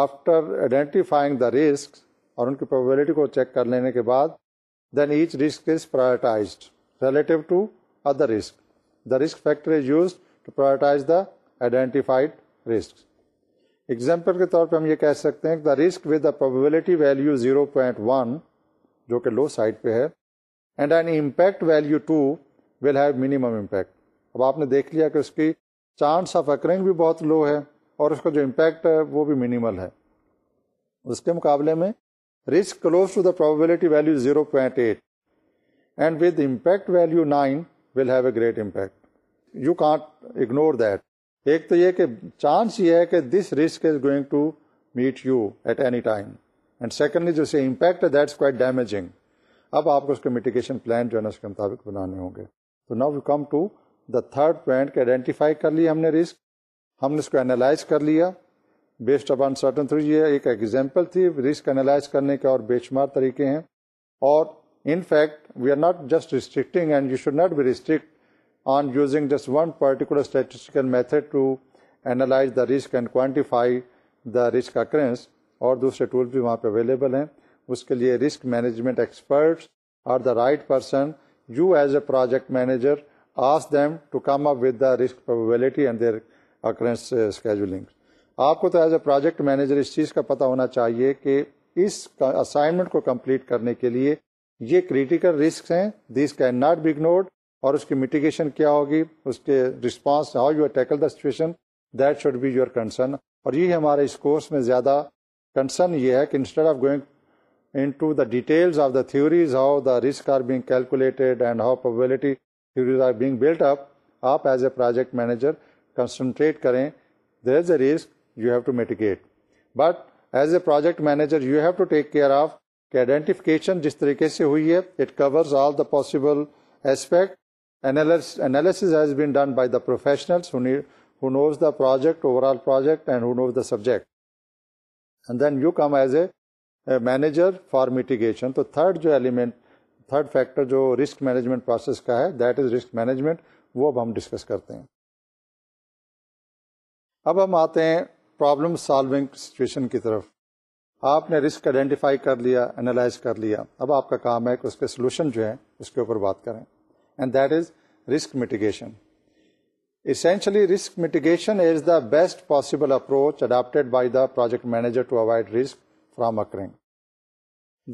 after identifying the risk اور ان کی پرابلٹی کو چیک کر لینے کے بعد then each risk is پرائرٹائزڈ relative to other risk the risk factor is to prioritise the identified risk example کے طور پہ ہم یہ کہہ سکتے ہیں the risk with the probability value zero point one جو کہ لو سائڈ پہ ہے and an impact value two will have minimum impact اب آپ نے دیکھ لیا کہ اس کی چانس آف اکرنگ بھی بہت لو ہے اور اس کا جو امپیکٹ ہے وہ بھی منیمل ہے اس کے مقابلے میں risk close to the probability value zero point eight and with impact value nine will have a great impact you can't ignore that ایک تو یہ کہ چانس یہ ہے کہ this risk is going to meet you at any time and secondly جو impact quite damaging اب آپ کو اس کے میٹیگیشن پلان جو ہے نا اس کے مطابق بنانے ہوں گے تو now you come to the third point identify کر لیا ہم نے رسک ہم نے اس کو اینالائز کر لیا based upon on certain through یہ ایک ایگزامپل تھی رسک انالائز کرنے کے اور شمار طریقے ہیں اور in fact we are not just restricting and you should not be restrict on using just one particular statistical method to analyse the risk and quantify the risk occurrence اور دوسرے tool بھی وہاں پہ اویلیبل ہیں اس کے لیے risk management experts are the right person you as a project manager ask them to come up with the risk probability and their occurrence آپ کو تو ایز اے پروجیکٹ مینیجر اس چیز کا پتہ ہونا چاہیے کہ اس اسائنمنٹ کو کمپلیٹ کرنے کے لیے یہ کریٹیکل رسک ہیں this can not be ignored اور اس کی میٹیگیشن کیا ہوگی اس کے response how you tackle the situation that should be your concern اور یہ ہمارے اس کورس میں زیادہ کنسرن یہ ہے کہ instead of going into the details of the theories how the risk are being calculated and how theories are being up آپ as a project manager concentrate کریں there is a risk you have to mitigate but as a project manager you have to take care of کہ identification جس طریقے سے ہوئی ہے it covers all the possible aspect knows the project overall project and who's the subject then you come as a manager for mitigation تو third جو element third factor جو risk management process کا ہے that is risk management وہ اب ہم discuss کرتے ہیں اب ہم آتے ہیں پرابلم سالونگ سچویشن کی طرف آپ نے رسک آئیڈینٹیفائی کر لیا اینالائز کر لیا اب آپ کا کام ہے کہ اس پہ سولوشن جو ہے اس کے اوپر بات کریں and that is risk mitigation essentially risk mitigation is the best possible approach adapted by the project manager to avoid risk from occurring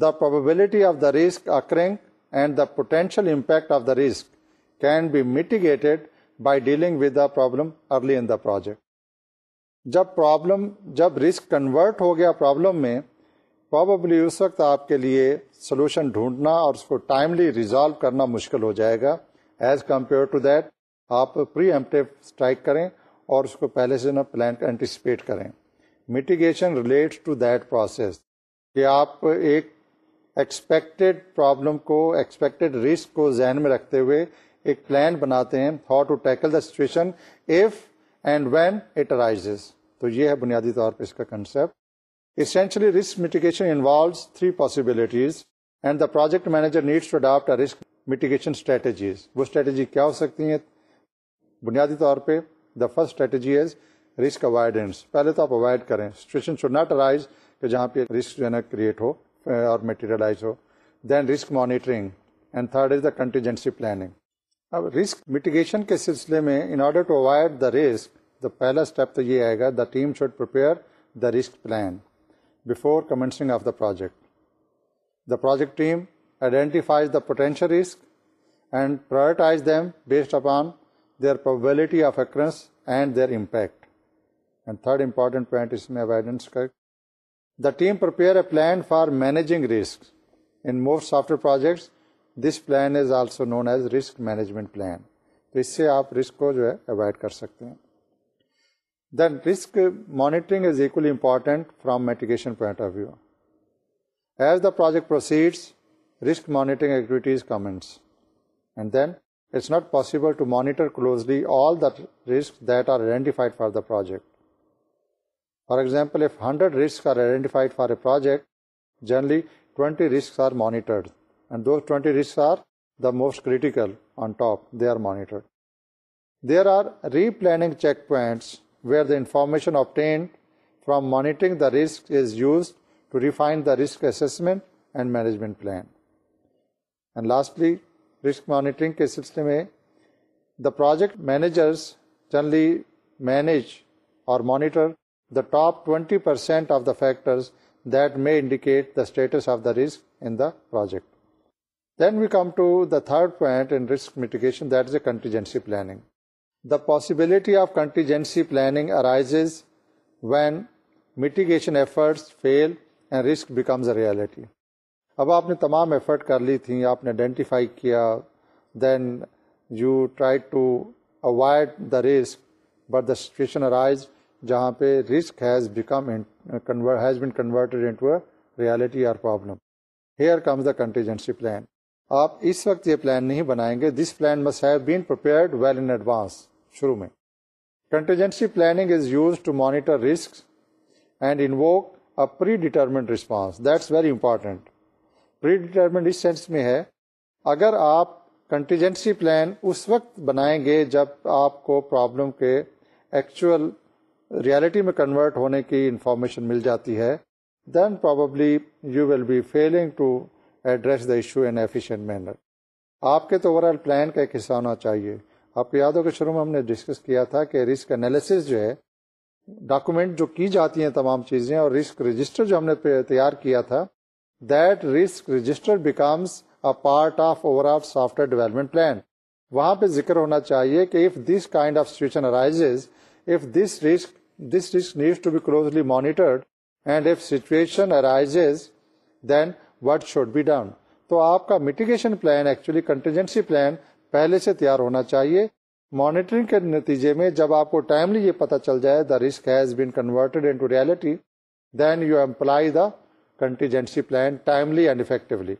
the probability of the risk occurring and the potential impact of the risk can be mitigated by dealing with the problem early in the project جب problem جب risk convert ہو گیا problem میں پوبلی اس وقت آپ کے لیے solution ڈھونڈنا اور اس کو ٹائملی ریزالو کرنا مشکل ہو جائے گا ایز کمپیئر ٹو دیٹ آپ پری ایمپٹیو اسٹرائک کریں اور اس کو پہلے سے نا اینٹیسپیٹ کریں mitigation relate to that process کہ آپ ایکسپیکٹڈ پرابلم کو ایکسپیکٹڈ رسک کو ذہن میں رکھتے ہوئے ایک پلان بناتے ہیں how to tackle the situation if and when it arises تو یہ ہے بنیادی طور پہ اس کا concept اسینش risk mitigation involve three possibilities and the project manager needs to put mitigation strategies وہ اسٹریٹجی کیا ہو سکتی ہیں بنیادی طور پہ the first strategy is risk avoidance پہلے تو آپ اوائڈ کریں سچویشن شوڈ ناٹ ارائز کہ جہاں پہ رسک جو ہے نا کریٹ ہو اور میٹیریلائز ہو then risk monitoring and third is the contingency planning اب رسک میٹیگیشن کے سلسلے میں in order to avoid the the risk پہلا اسٹیپ تو یہ آئے گا the team should the risk plan before commencing of the project the project team identifies the potential risk and prioritize them based upon their probability of occurrence and their impact and third important point اس میں team prepare a plan for managing risk in more software projects this plan is also known as risk management plan اس سے آپ risk کو جو ہے avoid کر سکتے ہیں then risk monitoring is equally important from mitigation point of view. As the project proceeds, risk monitoring activities commence, and then it's not possible to monitor closely all the risks that are identified for the project. For example, if 100 risks are identified for a project, generally 20 risks are monitored, and those 20 risks are the most critical on top, they are monitored. There are replanning checkpoints where the information obtained from monitoring the risk is use to refine risk assessment and management plan and lastly risk monitoring کے سلسلے میں the project managers generally manage اور monitor the top twenty percent of the factored the status of the risk in the project then we come to the third point mitigation this a contingency planning The possibility of contingency planning arises when mitigation efforts fail and risk becomes a reality. اب آپ نے تمام effort کر لی تھیں آپ نے identify کیا then you try to avoid the risk but the situation arise جہاں پہ risk has become has been converted into a reality or problem here comes the contingency plan آپ اس وقت یہ پلان نہیں بنائیں گے this plan must been well in advance شروع میں contingency planning is use to monitor risk and predetermined response very important predetermined اس سینس میں ہے اگر آپ کنٹیجنسی پلان اس وقت بنائیں گے جب آپ کو پرابلم کے ایکچوئل ریالٹی میں کنورٹ ہونے کی انفارمیشن مل جاتی ہے then probably you will be feeling to address the issue in efficient manner آپ کے تو اوور آل پلان کا ایک حصہ ہونا چاہیے آپ کو یاد ہو کہ شروع میں ہم نے ڈسکس کیا تھا کہ رسک انالیسز جو ہے ڈاکومنٹ جو کی جاتی ہیں تمام چیزیں اور رسک رجسٹر جو ہم نے تیار کیا تھا that risk register becomes part of overall software development plan وہاں پہ ذکر ہونا چاہیے کہ if this kind of situation arises if if this this risk risk needs to be closely monitored and situation arises then what should be done تو آپ کا mitigation plan actually contingency plan پہلے سے تیار ہونا چاہیے مانیٹرنگ کے نتیجے میں جب آپ کو ٹائملی یہ پتا چل جائے the risk has been converted into reality then you employ the contingency plan timely and effectively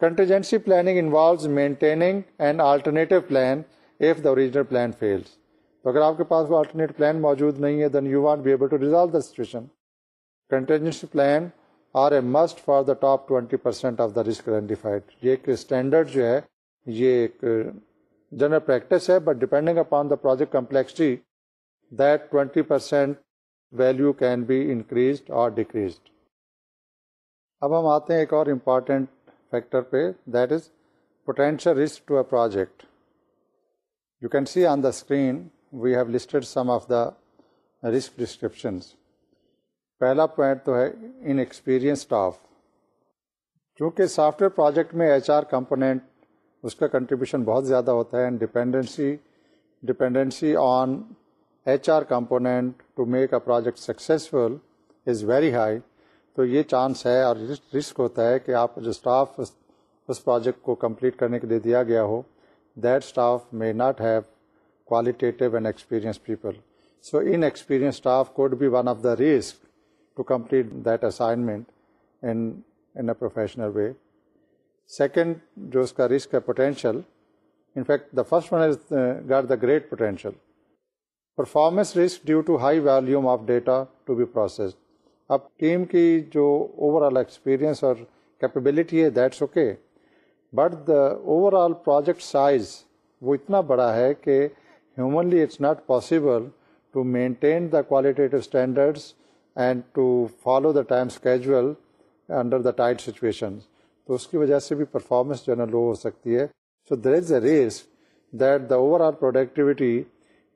contingency planning involves maintaining and alternative plan if the original plan fails تو اگر آپ کے پاس وہ آلٹرنیٹ پلان موجود نہیں ہے then you won't be able to resolve the situation contingency plan are a must for the top twenty percent of the risk identified یہ ایک اسٹینڈرڈ جو ہے یہ ایک جنرل uh, پریکٹس ہے but depending upon the project complexity that twenty percent value can be increased اور decreased اب ہم آتے ہیں ایک اور امپارٹینٹ فیکٹر پہ that is potential risk to a project you can see on the screen we have listed some of the risk descriptions پہلا point تو ہے ان ایکسپیرئنس اسٹاف چونکہ سافٹ ویئر پروجیکٹ میں ایچ آر کمپونیٹ اس کا contribution بہت زیادہ ہوتا ہے and dependency dependency on H R component to make a project successful is very high تو یہ چانس ہے اور رسک ہوتا ہے کہ آپ جو اسٹاف اس پروجیکٹ کو کمپلیٹ کرنے کے لیے دیا گیا ہو that staff may not have qualitative and experience people so inexperience staff could be one of the risk to complete that assignment a professional way second جو اس کا رسک ہے potential in fact the first great potential performance risk due to high volume of data to be processed اب team کی جو over all experience اور capability ہے that's okay but the overall project size وہ اتنا بڑا ہے کہ humanly it's not possible to maintain the qualitative standards and to follow the time schedule under the tight situation تو اس کی وجہ سے بھی پرفارمنس جو ہے نا لو ہو سکتی ہے so there is a risk that the overall productivity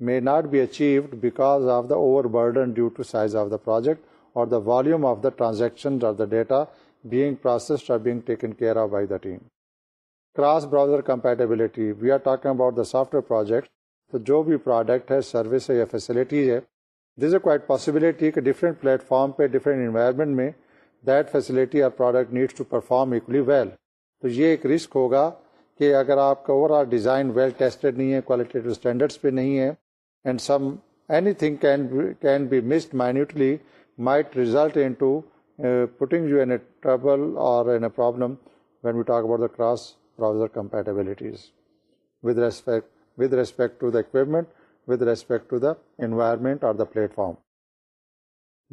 may not be achieved because of the overburden due to size of the project اور the volume of the transaction the data being processed being taken care of by the team cross browser compatibility we are talking about the software project تو جو بھی product ہے service ہے یا facilities ہے this a quite possibility کہ different platform پہ different environment میں دیٹ فیسلٹی اور product needs to perform equally well تو یہ ایک رسک ہوگا کہ اگر آپ کا overall design well tested نہیں ہے کوالٹیٹیو اسٹینڈرڈس پہ نہیں ہے and some anything can can be missed minutely might result in to putting you in a trouble اور N a problem when you talk about the cross browser compatibilities with respect with respect to the equipment respect to the environment اور the platform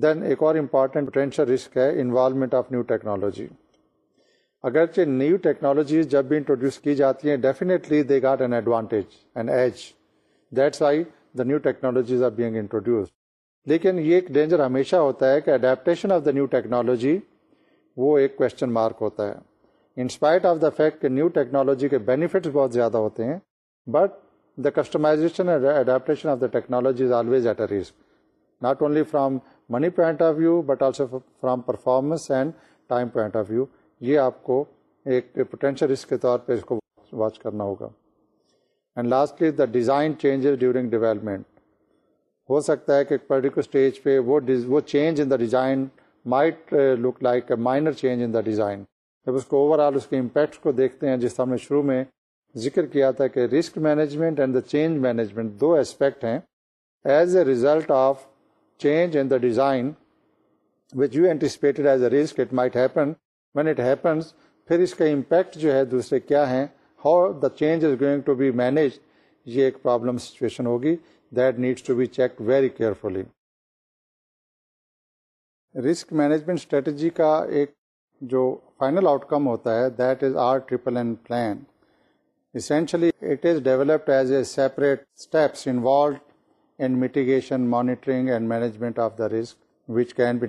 then ایک اور important potential risk ہے involvement of new technology اگرچہ new technology جب بھی introduce کی جاتی ہے ڈیفینٹلی دے گا نیو ٹیکنالوجیوس لیکن یہ ایک ڈینجر ہمیشہ ہوتا ہے کہ adaptation of the new technology وہ ایک کوشچن مارک ہوتا ہے in spite of the fact new technology کے بینیفٹ بہت زیادہ ہوتے ہیں but the customization and adaptation of the technology is always at a risk, not only from money point of view, but also from performance and time point of view. یہ آپ کو ایک potential risk کے طور پہ اس کو watch کرنا ہوگا and lastly the design changes during development ہو سکتا ہے کہ ایک پرٹیکولر اسٹیج پہ وہ وہ change in the design might look like a minor change in the design جب اس کو اوور آل اس کے امپیکٹس کو دیکھتے ہیں جس طرح ہم نے شروع میں ذکر کیا تھا کہ risk management and the change management دو اسپیکٹ ہیں as a result of change in the design which you anticipated as a risk it might happen when it happens پھر اس کا امپیکٹ جو ہے دوسرے کیا ہیں how the change is going to be manage یہ ایک پرابلم سچویشن ہوگی that needs to be check very carefully risk management strategy کا ایک جو فائنل آؤٹ کم ہوتا ہے that is R triple and plan Essentially, is developed as a separate steps involved involved mitigation monitoring and management of the risk which can can be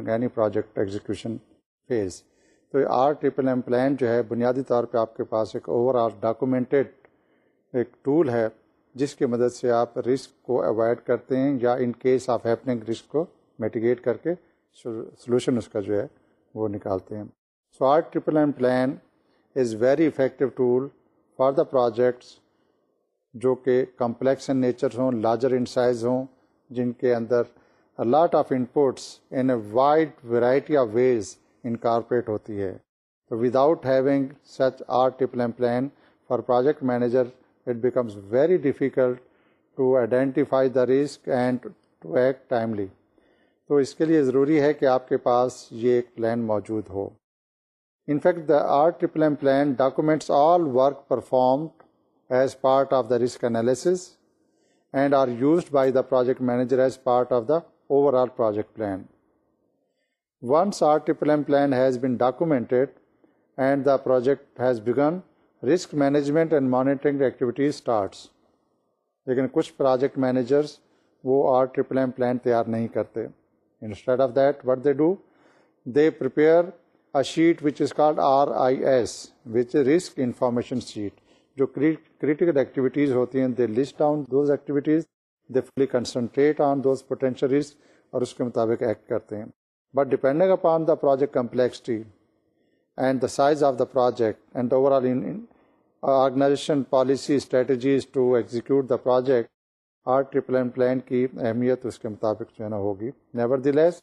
encountered phase تو are execution M plan جو ہے بنیادی طور پہ آپ کے پاس ایک اوور آل ڈاکیومینٹیڈ ایک ٹول ہے جس کی مدد سے آپ رسک کو اوائڈ کرتے ہیں یا in case of happening risk کو میٹیگیٹ کر کے سلوشن اس کا جو ہے وہ نکالتے ہیں so R triple M plan is very effective tool for the projects جو کہ کمپلیکس ان نیچر ہوں لارجر ان سائز ہوں جن کے اندر lot of inputs in a wide variety of ways in corporate ہوتی ہے without having such R triple plan for project manager it becomes very difficult to identify the risk and to act timely تو اس کے لیے ضروری ہے کہ آپ کے پاس یہ ایک پلان موجود ہو in فیکٹم plan documents all work perform as part of the risk analysis and are used by the project manager as part of the overall project plan once plan has been documented and the project has begun risk management and monitoring activities starts لیکن کچھ project managers وہ R triple M plan تیار نہیں کرتے instead of that what they do they prepare sheet which is call R I S و risk information sheet جو critical activities ہوتی ہیں they they list down those those activities fully concentrate on potential risk اور اس کے مطابق act کرتے ہیں but depending upon the project complexity and the size of the project and overall organization policy strategies to execute the project R triple N plan کی اہمیت اس کے مطابق جو ہے نا ہوگی never the less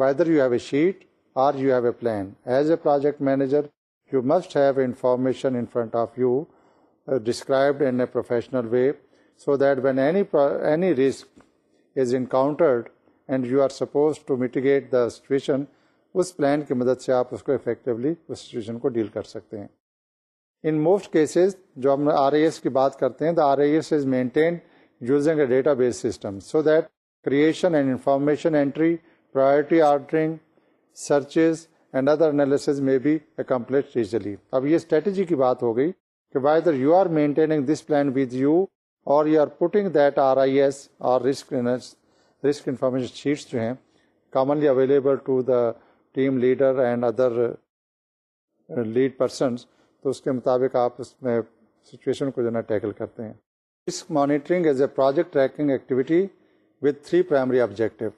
whether you have a sheet or you have a plan. As a project manager, you must have information in front of you uh, described in a professional way so that when any, any risk is encountered and you are supposed to mitigate the situation, اس plan کی مدد سے آپ اس کو effectively اس situation کو deal کر سکتے ہیں ان موسٹ کیسز جو ہم آر اے ایس کی بات کرتے ہیں the R A S is maintain using a data base system so that creation and information entry priority ordering searches and other analysis میں بی اکمپلیٹ ایزلی اب یہ strategy کی بات ہو گئی کہ Y there you are maintaining this plan with you اور you are putting that R I S اور رسک انفارمیشن شیٹس جو ہیں commonly available to the team leader and other lead persons تو اس کے مطابق آپ اس میں سچویشن کو جو ہے ٹیکل کرتے ہیں risk monitoring as a project tracking activity with three primary objective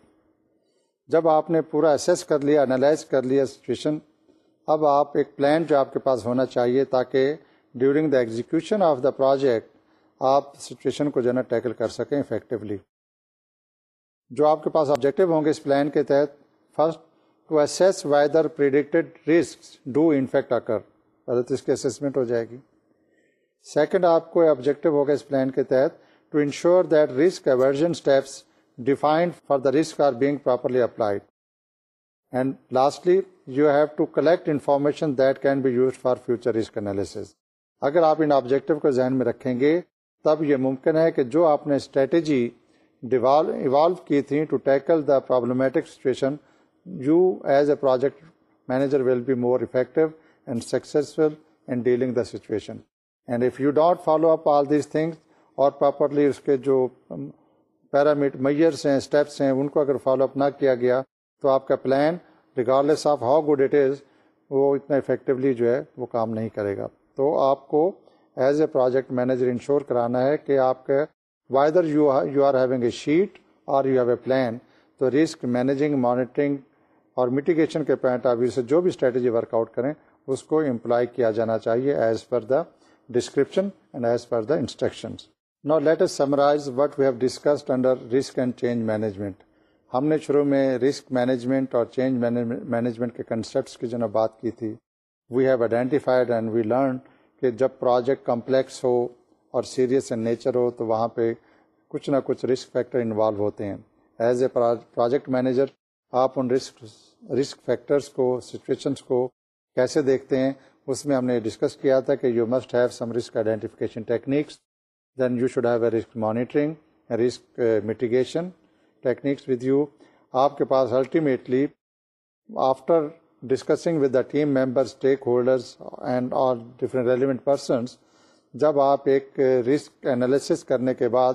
جب آپ نے پورا اسیس کر لیا انالائز کر لیا سچویشن اب آپ ایک پلان جو آپ کے پاس ہونا چاہیے تاکہ during the execution of the project آپ سچویشن کو جو ہے نا ٹیکل کر سکیں افیکٹولی جو آپ کے پاس آبجیکٹیو ہوں گے اس پلان کے تحت first to assess whether predicted risk do in fact آ کر پہلے تو اس کی اسیسمنٹ ہو جائے گی سیکنڈ آپ کو آبجیکٹیو ہوگا اس پلان کے تحت to ensure that risk aversion steps defined for the risk are being properly applied and lastly you have to collect information that can be used for future risk اگر آپ ان objective کو ذہن میں رکھیں گے تب یہ ممکن ہے کہ جو آپ نے اسٹریٹجی ایوالو کی تھی to tackle the problematic situation you as a project manager will be more effective and successful in dealing the situation and if you don't follow up all these things اور properly اس کے جو um, parameters ہیں steps ہیں ان کو اگر follow up نہ کیا گیا تو آپ کا plan regardless of how good it is وہ اتنا افیکٹولی جو ہے وہ کام نہیں کرے گا تو آپ کو as a project manager ensure کرانا ہے کہ آپ کے whether you are having a sheet or you have a plan تو رسک مینیجنگ مانیٹرنگ اور میٹیگیشن کے پوائنٹ آف سے جو بھی اسٹریٹجی ورک آؤٹ کریں اس کو امپلائی کیا جانا چاہیے as per the description and as per the instructions now let's summarize what we have discussed under risk and change management ہم نے شروع میں رسک مینجمنٹ اور چینج مینجمنٹ کے کنسیپٹس کی جو نا بات کی تھی we have identified and we learn کہ جب پروجیکٹ کمپلیکس ہو اور سیریس ان نیچر ہو تو وہاں پہ کچھ نہ کچھ رسک فیکٹر انوالو ہوتے ہیں ایز اے پروجیکٹ مینیجر آپ ان رسک رسک فیکٹرس کو سچویشنس کو کیسے دیکھتے ہیں اس میں ہم نے ڈسکس کیا تھا کہ you must have some risk identification techniques then you should have a risk monitoring risk mitigation techniques with you آپ کے پاس ultimately after discussing with the team member stakeholders and all different relevant persons جب آپ ایک risk analysis کرنے کے بعد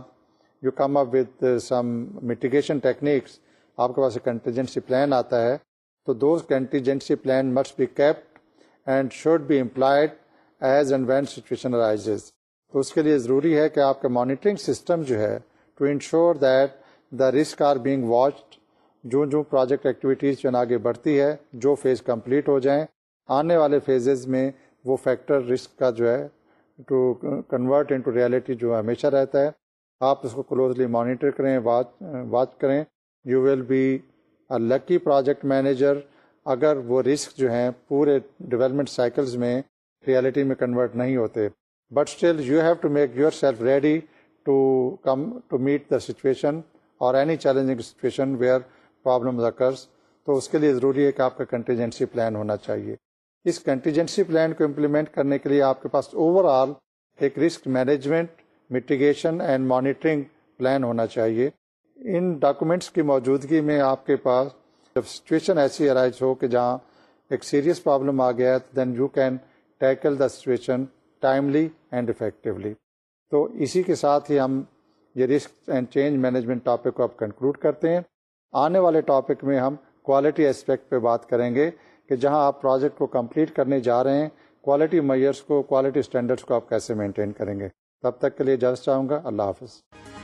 you come up with some mitigation techniques آپ کے پاس ایک کنٹیجنسی پلان آتا ہے تو those contingency plan must be kept and should be employed as and when situation rises تو اس کے لیے ضروری ہے کہ آپ کا مانیٹرنگ سسٹم جو ہے to ensure that the risk are being watched جو جو پروجیکٹ ایکٹیویٹیز جو آگے بڑھتی ہے جو فیز کمپلیٹ ہو جائیں آنے والے فیزز میں وہ فیکٹر رسک کا جو ہے ٹو کنورٹ انٹو ریالٹی جو ہمیشہ رہتا ہے آپ اس کو کلوزلی مانیٹر کریں واچ واچ کریں you will be lucky project manager اگر وہ رسک جو ہیں پورے ڈیولپمنٹ سائیکلز میں ریالٹی میں کنورٹ نہیں ہوتے but still you have to make your self ready to come to meet the situation or any challenging situation where problem تو اس کے لیے ضروری ہے کہ آپ کا کنٹیجنسی پلان ہونا چاہیے اس کنٹیجنسی پلان کو امپلیمنٹ کرنے کے لیے آپ کے پاس اوور آل ایک risk management mitigation and monitoring plan ہونا چاہیے ان ڈاکومینٹس کی موجودگی میں آپ کے پاس جب سچویشن ایسی ارائز ہو کہ جہاں ایک سیریس پرابلم آ گیا ہے then you can tackle the situation timely and effectively تو اسی کے ساتھ ہی ہم یہ risk and change management topic کو اب کنکلوڈ کرتے ہیں آنے والے ٹاپک میں ہم کوالٹی اسپیکٹ پہ بات کریں گے کہ جہاں آپ پروجیکٹ کو کمپلیٹ کرنے جا رہے ہیں کوالٹی میئرس کو کوالٹی اسٹینڈرڈس کو آپ کیسے مینٹین کریں گے تب تک کے لیے جائز چاہوں گا اللہ حافظ